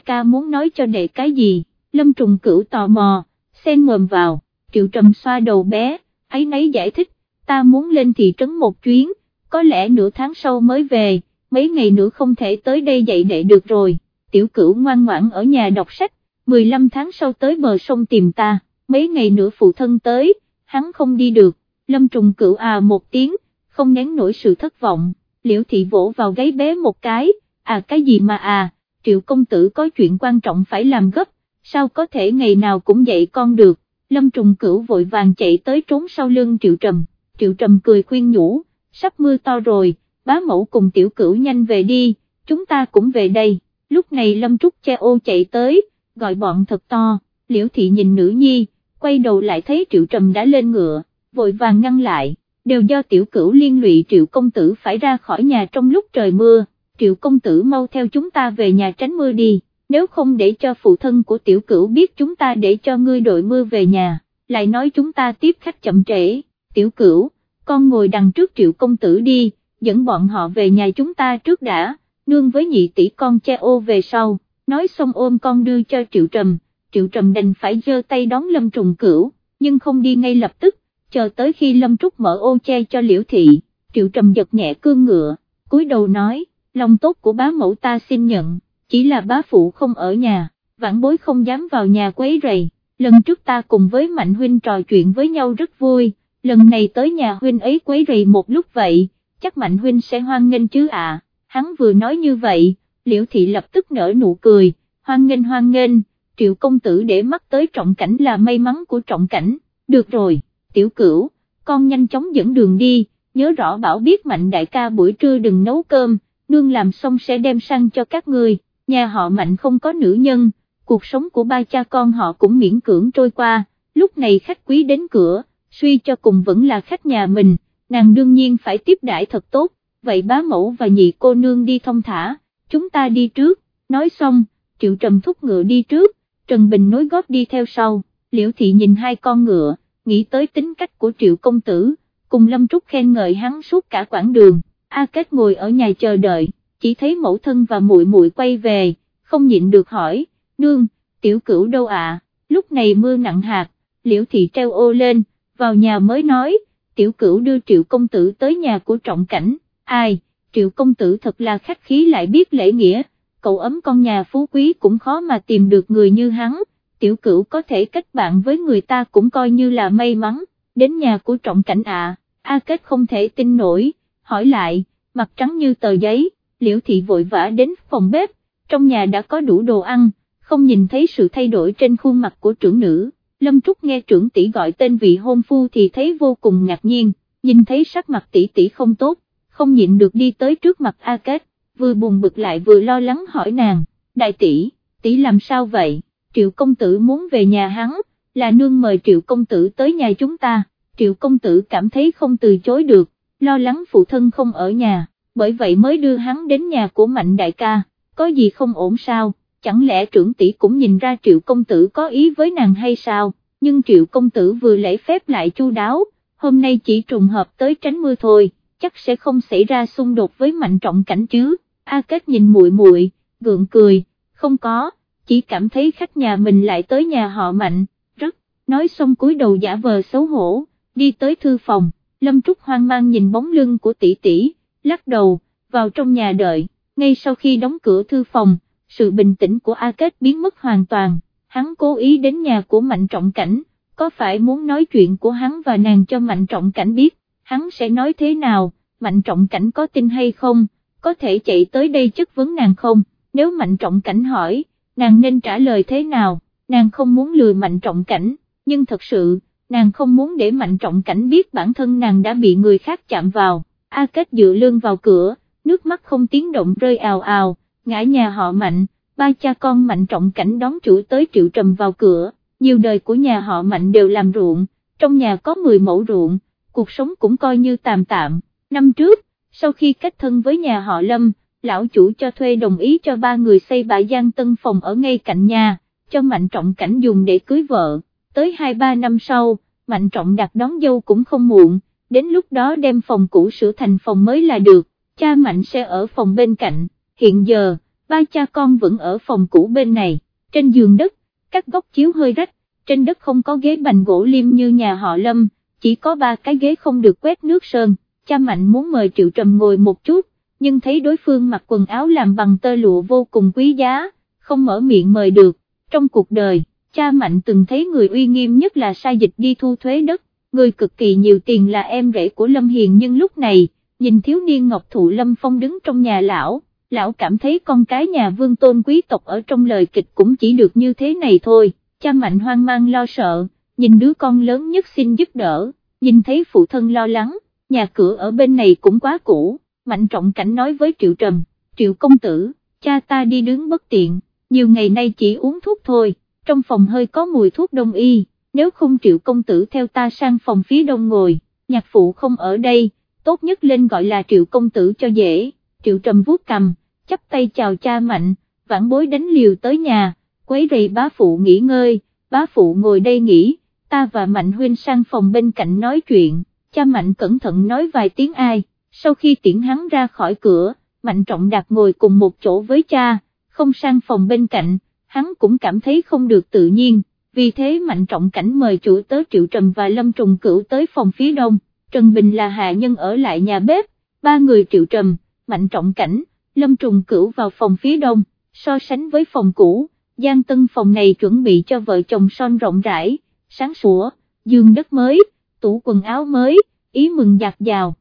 ca muốn nói cho đệ cái gì, lâm trùng cửu tò mò, xen mồm vào, triệu trầm xoa đầu bé, ấy nấy giải thích, ta muốn lên thị trấn một chuyến, có lẽ nửa tháng sau mới về, mấy ngày nữa không thể tới đây dạy đệ được rồi. Tiểu cửu ngoan ngoãn ở nhà đọc sách, 15 tháng sau tới bờ sông tìm ta, mấy ngày nữa phụ thân tới, hắn không đi được, lâm trùng cửu à một tiếng, không nén nổi sự thất vọng, liễu thị vỗ vào gáy bé một cái, à cái gì mà à, triệu công tử có chuyện quan trọng phải làm gấp, sao có thể ngày nào cũng dạy con được, lâm trùng cửu vội vàng chạy tới trốn sau lưng triệu trầm, triệu trầm cười khuyên nhủ, sắp mưa to rồi, bá mẫu cùng tiểu cửu nhanh về đi, chúng ta cũng về đây, lúc này lâm trúc che ô chạy tới, gọi bọn thật to, liễu thị nhìn nữ nhi, quay đầu lại thấy triệu trầm đã lên ngựa, vội vàng ngăn lại, đều do tiểu cửu liên lụy triệu công tử phải ra khỏi nhà trong lúc trời mưa, triệu công tử mau theo chúng ta về nhà tránh mưa đi, nếu không để cho phụ thân của tiểu cửu biết chúng ta để cho ngươi đội mưa về nhà, lại nói chúng ta tiếp khách chậm trễ, tiểu cửu, con ngồi đằng trước triệu công tử đi, dẫn bọn họ về nhà chúng ta trước đã, nương với nhị tỷ con che ô về sau, nói xong ôm con đưa cho triệu trầm, triệu trầm đành phải giơ tay đón lâm trùng cửu, nhưng không đi ngay lập tức, chờ tới khi lâm trúc mở ô che cho liễu thị, triệu trầm giật nhẹ cương ngựa, cúi đầu nói, lòng tốt của bá mẫu ta xin nhận, chỉ là bá phụ không ở nhà, vãn bối không dám vào nhà quấy rầy, lần trước ta cùng với Mạnh Huynh trò chuyện với nhau rất vui, lần này tới nhà Huynh ấy quấy rầy một lúc vậy, chắc Mạnh Huynh sẽ hoan nghênh chứ à, hắn vừa nói như vậy, liễu thị lập tức nở nụ cười, hoan nghênh hoan nghênh, triệu công tử để mắt tới trọng cảnh là may mắn của trọng cảnh, được rồi, tiểu cửu, con nhanh chóng dẫn đường đi, nhớ rõ bảo biết mạnh đại ca buổi trưa đừng nấu cơm, nương làm xong sẽ đem sang cho các người, nhà họ mạnh không có nữ nhân, cuộc sống của ba cha con họ cũng miễn cưỡng trôi qua, lúc này khách quý đến cửa, suy cho cùng vẫn là khách nhà mình, nàng đương nhiên phải tiếp đãi thật tốt, vậy bá mẫu và nhị cô nương đi thông thả, chúng ta đi trước, nói xong, triệu trầm thúc ngựa đi trước, Trần Bình nối gót đi theo sau, liễu thị nhìn hai con ngựa, nghĩ tới tính cách của triệu công tử, cùng Lâm Trúc khen ngợi hắn suốt cả quãng đường, A Kết ngồi ở nhà chờ đợi, chỉ thấy mẫu thân và muội muội quay về, không nhịn được hỏi, nương, tiểu cửu đâu ạ, lúc này mưa nặng hạt, liễu thị treo ô lên, vào nhà mới nói, tiểu cửu đưa triệu công tử tới nhà của trọng cảnh, ai, triệu công tử thật là khách khí lại biết lễ nghĩa, cậu ấm con nhà phú quý cũng khó mà tìm được người như hắn, tiểu cửu có thể kết bạn với người ta cũng coi như là may mắn, đến nhà của trọng cảnh ạ, A Kết không thể tin nổi, hỏi lại, mặt trắng như tờ giấy, liễu thị vội vã đến phòng bếp, trong nhà đã có đủ đồ ăn, không nhìn thấy sự thay đổi trên khuôn mặt của trưởng nữ, Lâm Trúc nghe trưởng tỷ gọi tên vị hôn phu thì thấy vô cùng ngạc nhiên, nhìn thấy sắc mặt tỷ tỷ không tốt, không nhịn được đi tới trước mặt A Kết, vừa buồn bực lại vừa lo lắng hỏi nàng, đại tỷ, tỷ làm sao vậy, triệu công tử muốn về nhà hắn, là nương mời triệu công tử tới nhà chúng ta, triệu công tử cảm thấy không từ chối được, lo lắng phụ thân không ở nhà, bởi vậy mới đưa hắn đến nhà của mạnh đại ca, có gì không ổn sao, chẳng lẽ trưởng tỷ cũng nhìn ra triệu công tử có ý với nàng hay sao, nhưng triệu công tử vừa lễ phép lại chu đáo, hôm nay chỉ trùng hợp tới tránh mưa thôi, chắc sẽ không xảy ra xung đột với mạnh trọng cảnh chứ. A Kết nhìn muội muội, gượng cười, không có, chỉ cảm thấy khách nhà mình lại tới nhà họ mạnh, rất, nói xong cúi đầu giả vờ xấu hổ, đi tới thư phòng, Lâm Trúc hoang mang nhìn bóng lưng của tỷ tỷ, lắc đầu, vào trong nhà đợi, ngay sau khi đóng cửa thư phòng, sự bình tĩnh của A Kết biến mất hoàn toàn, hắn cố ý đến nhà của Mạnh Trọng Cảnh, có phải muốn nói chuyện của hắn và nàng cho Mạnh Trọng Cảnh biết, hắn sẽ nói thế nào, Mạnh Trọng Cảnh có tin hay không? có thể chạy tới đây chất vấn nàng không, nếu mạnh trọng cảnh hỏi, nàng nên trả lời thế nào, nàng không muốn lừa mạnh trọng cảnh, nhưng thật sự, nàng không muốn để mạnh trọng cảnh biết bản thân nàng đã bị người khác chạm vào, A Kết dựa lưng vào cửa, nước mắt không tiếng động rơi ào ào, ngã nhà họ mạnh, ba cha con mạnh trọng cảnh đón chủ tới triệu trầm vào cửa, nhiều đời của nhà họ mạnh đều làm ruộng, trong nhà có 10 mẫu ruộng, cuộc sống cũng coi như tạm tạm, năm trước, sau khi kết thân với nhà họ Lâm, lão chủ cho thuê đồng ý cho ba người xây bãi giang tân phòng ở ngay cạnh nhà, cho Mạnh Trọng Cảnh dùng để cưới vợ, tới 2-3 năm sau, Mạnh Trọng đặt đón dâu cũng không muộn, đến lúc đó đem phòng cũ sửa thành phòng mới là được, cha Mạnh sẽ ở phòng bên cạnh, hiện giờ, ba cha con vẫn ở phòng cũ bên này, trên giường đất, các góc chiếu hơi rách, trên đất không có ghế bành gỗ liêm như nhà họ Lâm, chỉ có ba cái ghế không được quét nước sơn cha Mạnh muốn mời Triệu Trầm ngồi một chút, nhưng thấy đối phương mặc quần áo làm bằng tơ lụa vô cùng quý giá, không mở miệng mời được, trong cuộc đời, cha Mạnh từng thấy người uy nghiêm nhất là sai dịch đi thu thuế đất, người cực kỳ nhiều tiền là em rể của Lâm Hiền nhưng lúc này, nhìn thiếu niên Ngọc Thụ Lâm Phong đứng trong nhà lão, lão cảm thấy con cái nhà vương tôn quý tộc ở trong lời kịch cũng chỉ được như thế này thôi, cha Mạnh hoang mang lo sợ, nhìn đứa con lớn nhất xin giúp đỡ, nhìn thấy phụ thân lo lắng, nhà cửa ở bên này cũng quá cũ, Mạnh Trọng Cảnh nói với Triệu Trầm, Triệu Công Tử, cha ta đi đứng bất tiện, nhiều ngày nay chỉ uống thuốc thôi, trong phòng hơi có mùi thuốc đông y, nếu không Triệu Công Tử theo ta sang phòng phía đông ngồi, nhạc phụ không ở đây, tốt nhất lên gọi là Triệu Công Tử cho dễ, Triệu Trầm vuốt cầm, chắp tay chào cha Mạnh, vãn bối đánh liều tới nhà, quấy rầy bá phụ nghỉ ngơi, bá phụ ngồi đây nghỉ, ta và Mạnh Huynh sang phòng bên cạnh nói chuyện, cha Mạnh cẩn thận nói vài tiếng ai, sau khi tiễn hắn ra khỏi cửa, Mạnh Trọng Đạt ngồi cùng một chỗ với cha, không sang phòng bên cạnh, hắn cũng cảm thấy không được tự nhiên, vì thế Mạnh Trọng Cảnh mời chủ tớ Triệu Trầm và Lâm Trùng Cửu tới phòng phía đông, Trần Bình là hạ nhân ở lại nhà bếp, ba người Triệu Trầm, Mạnh Trọng Cảnh, Lâm Trùng Cửu vào phòng phía đông, so sánh với phòng cũ, Giang Tân phòng này chuẩn bị cho vợ chồng son rộng rãi, sáng sủa, giường đất mới, tủ quần áo mới, ý mừng giặt giào.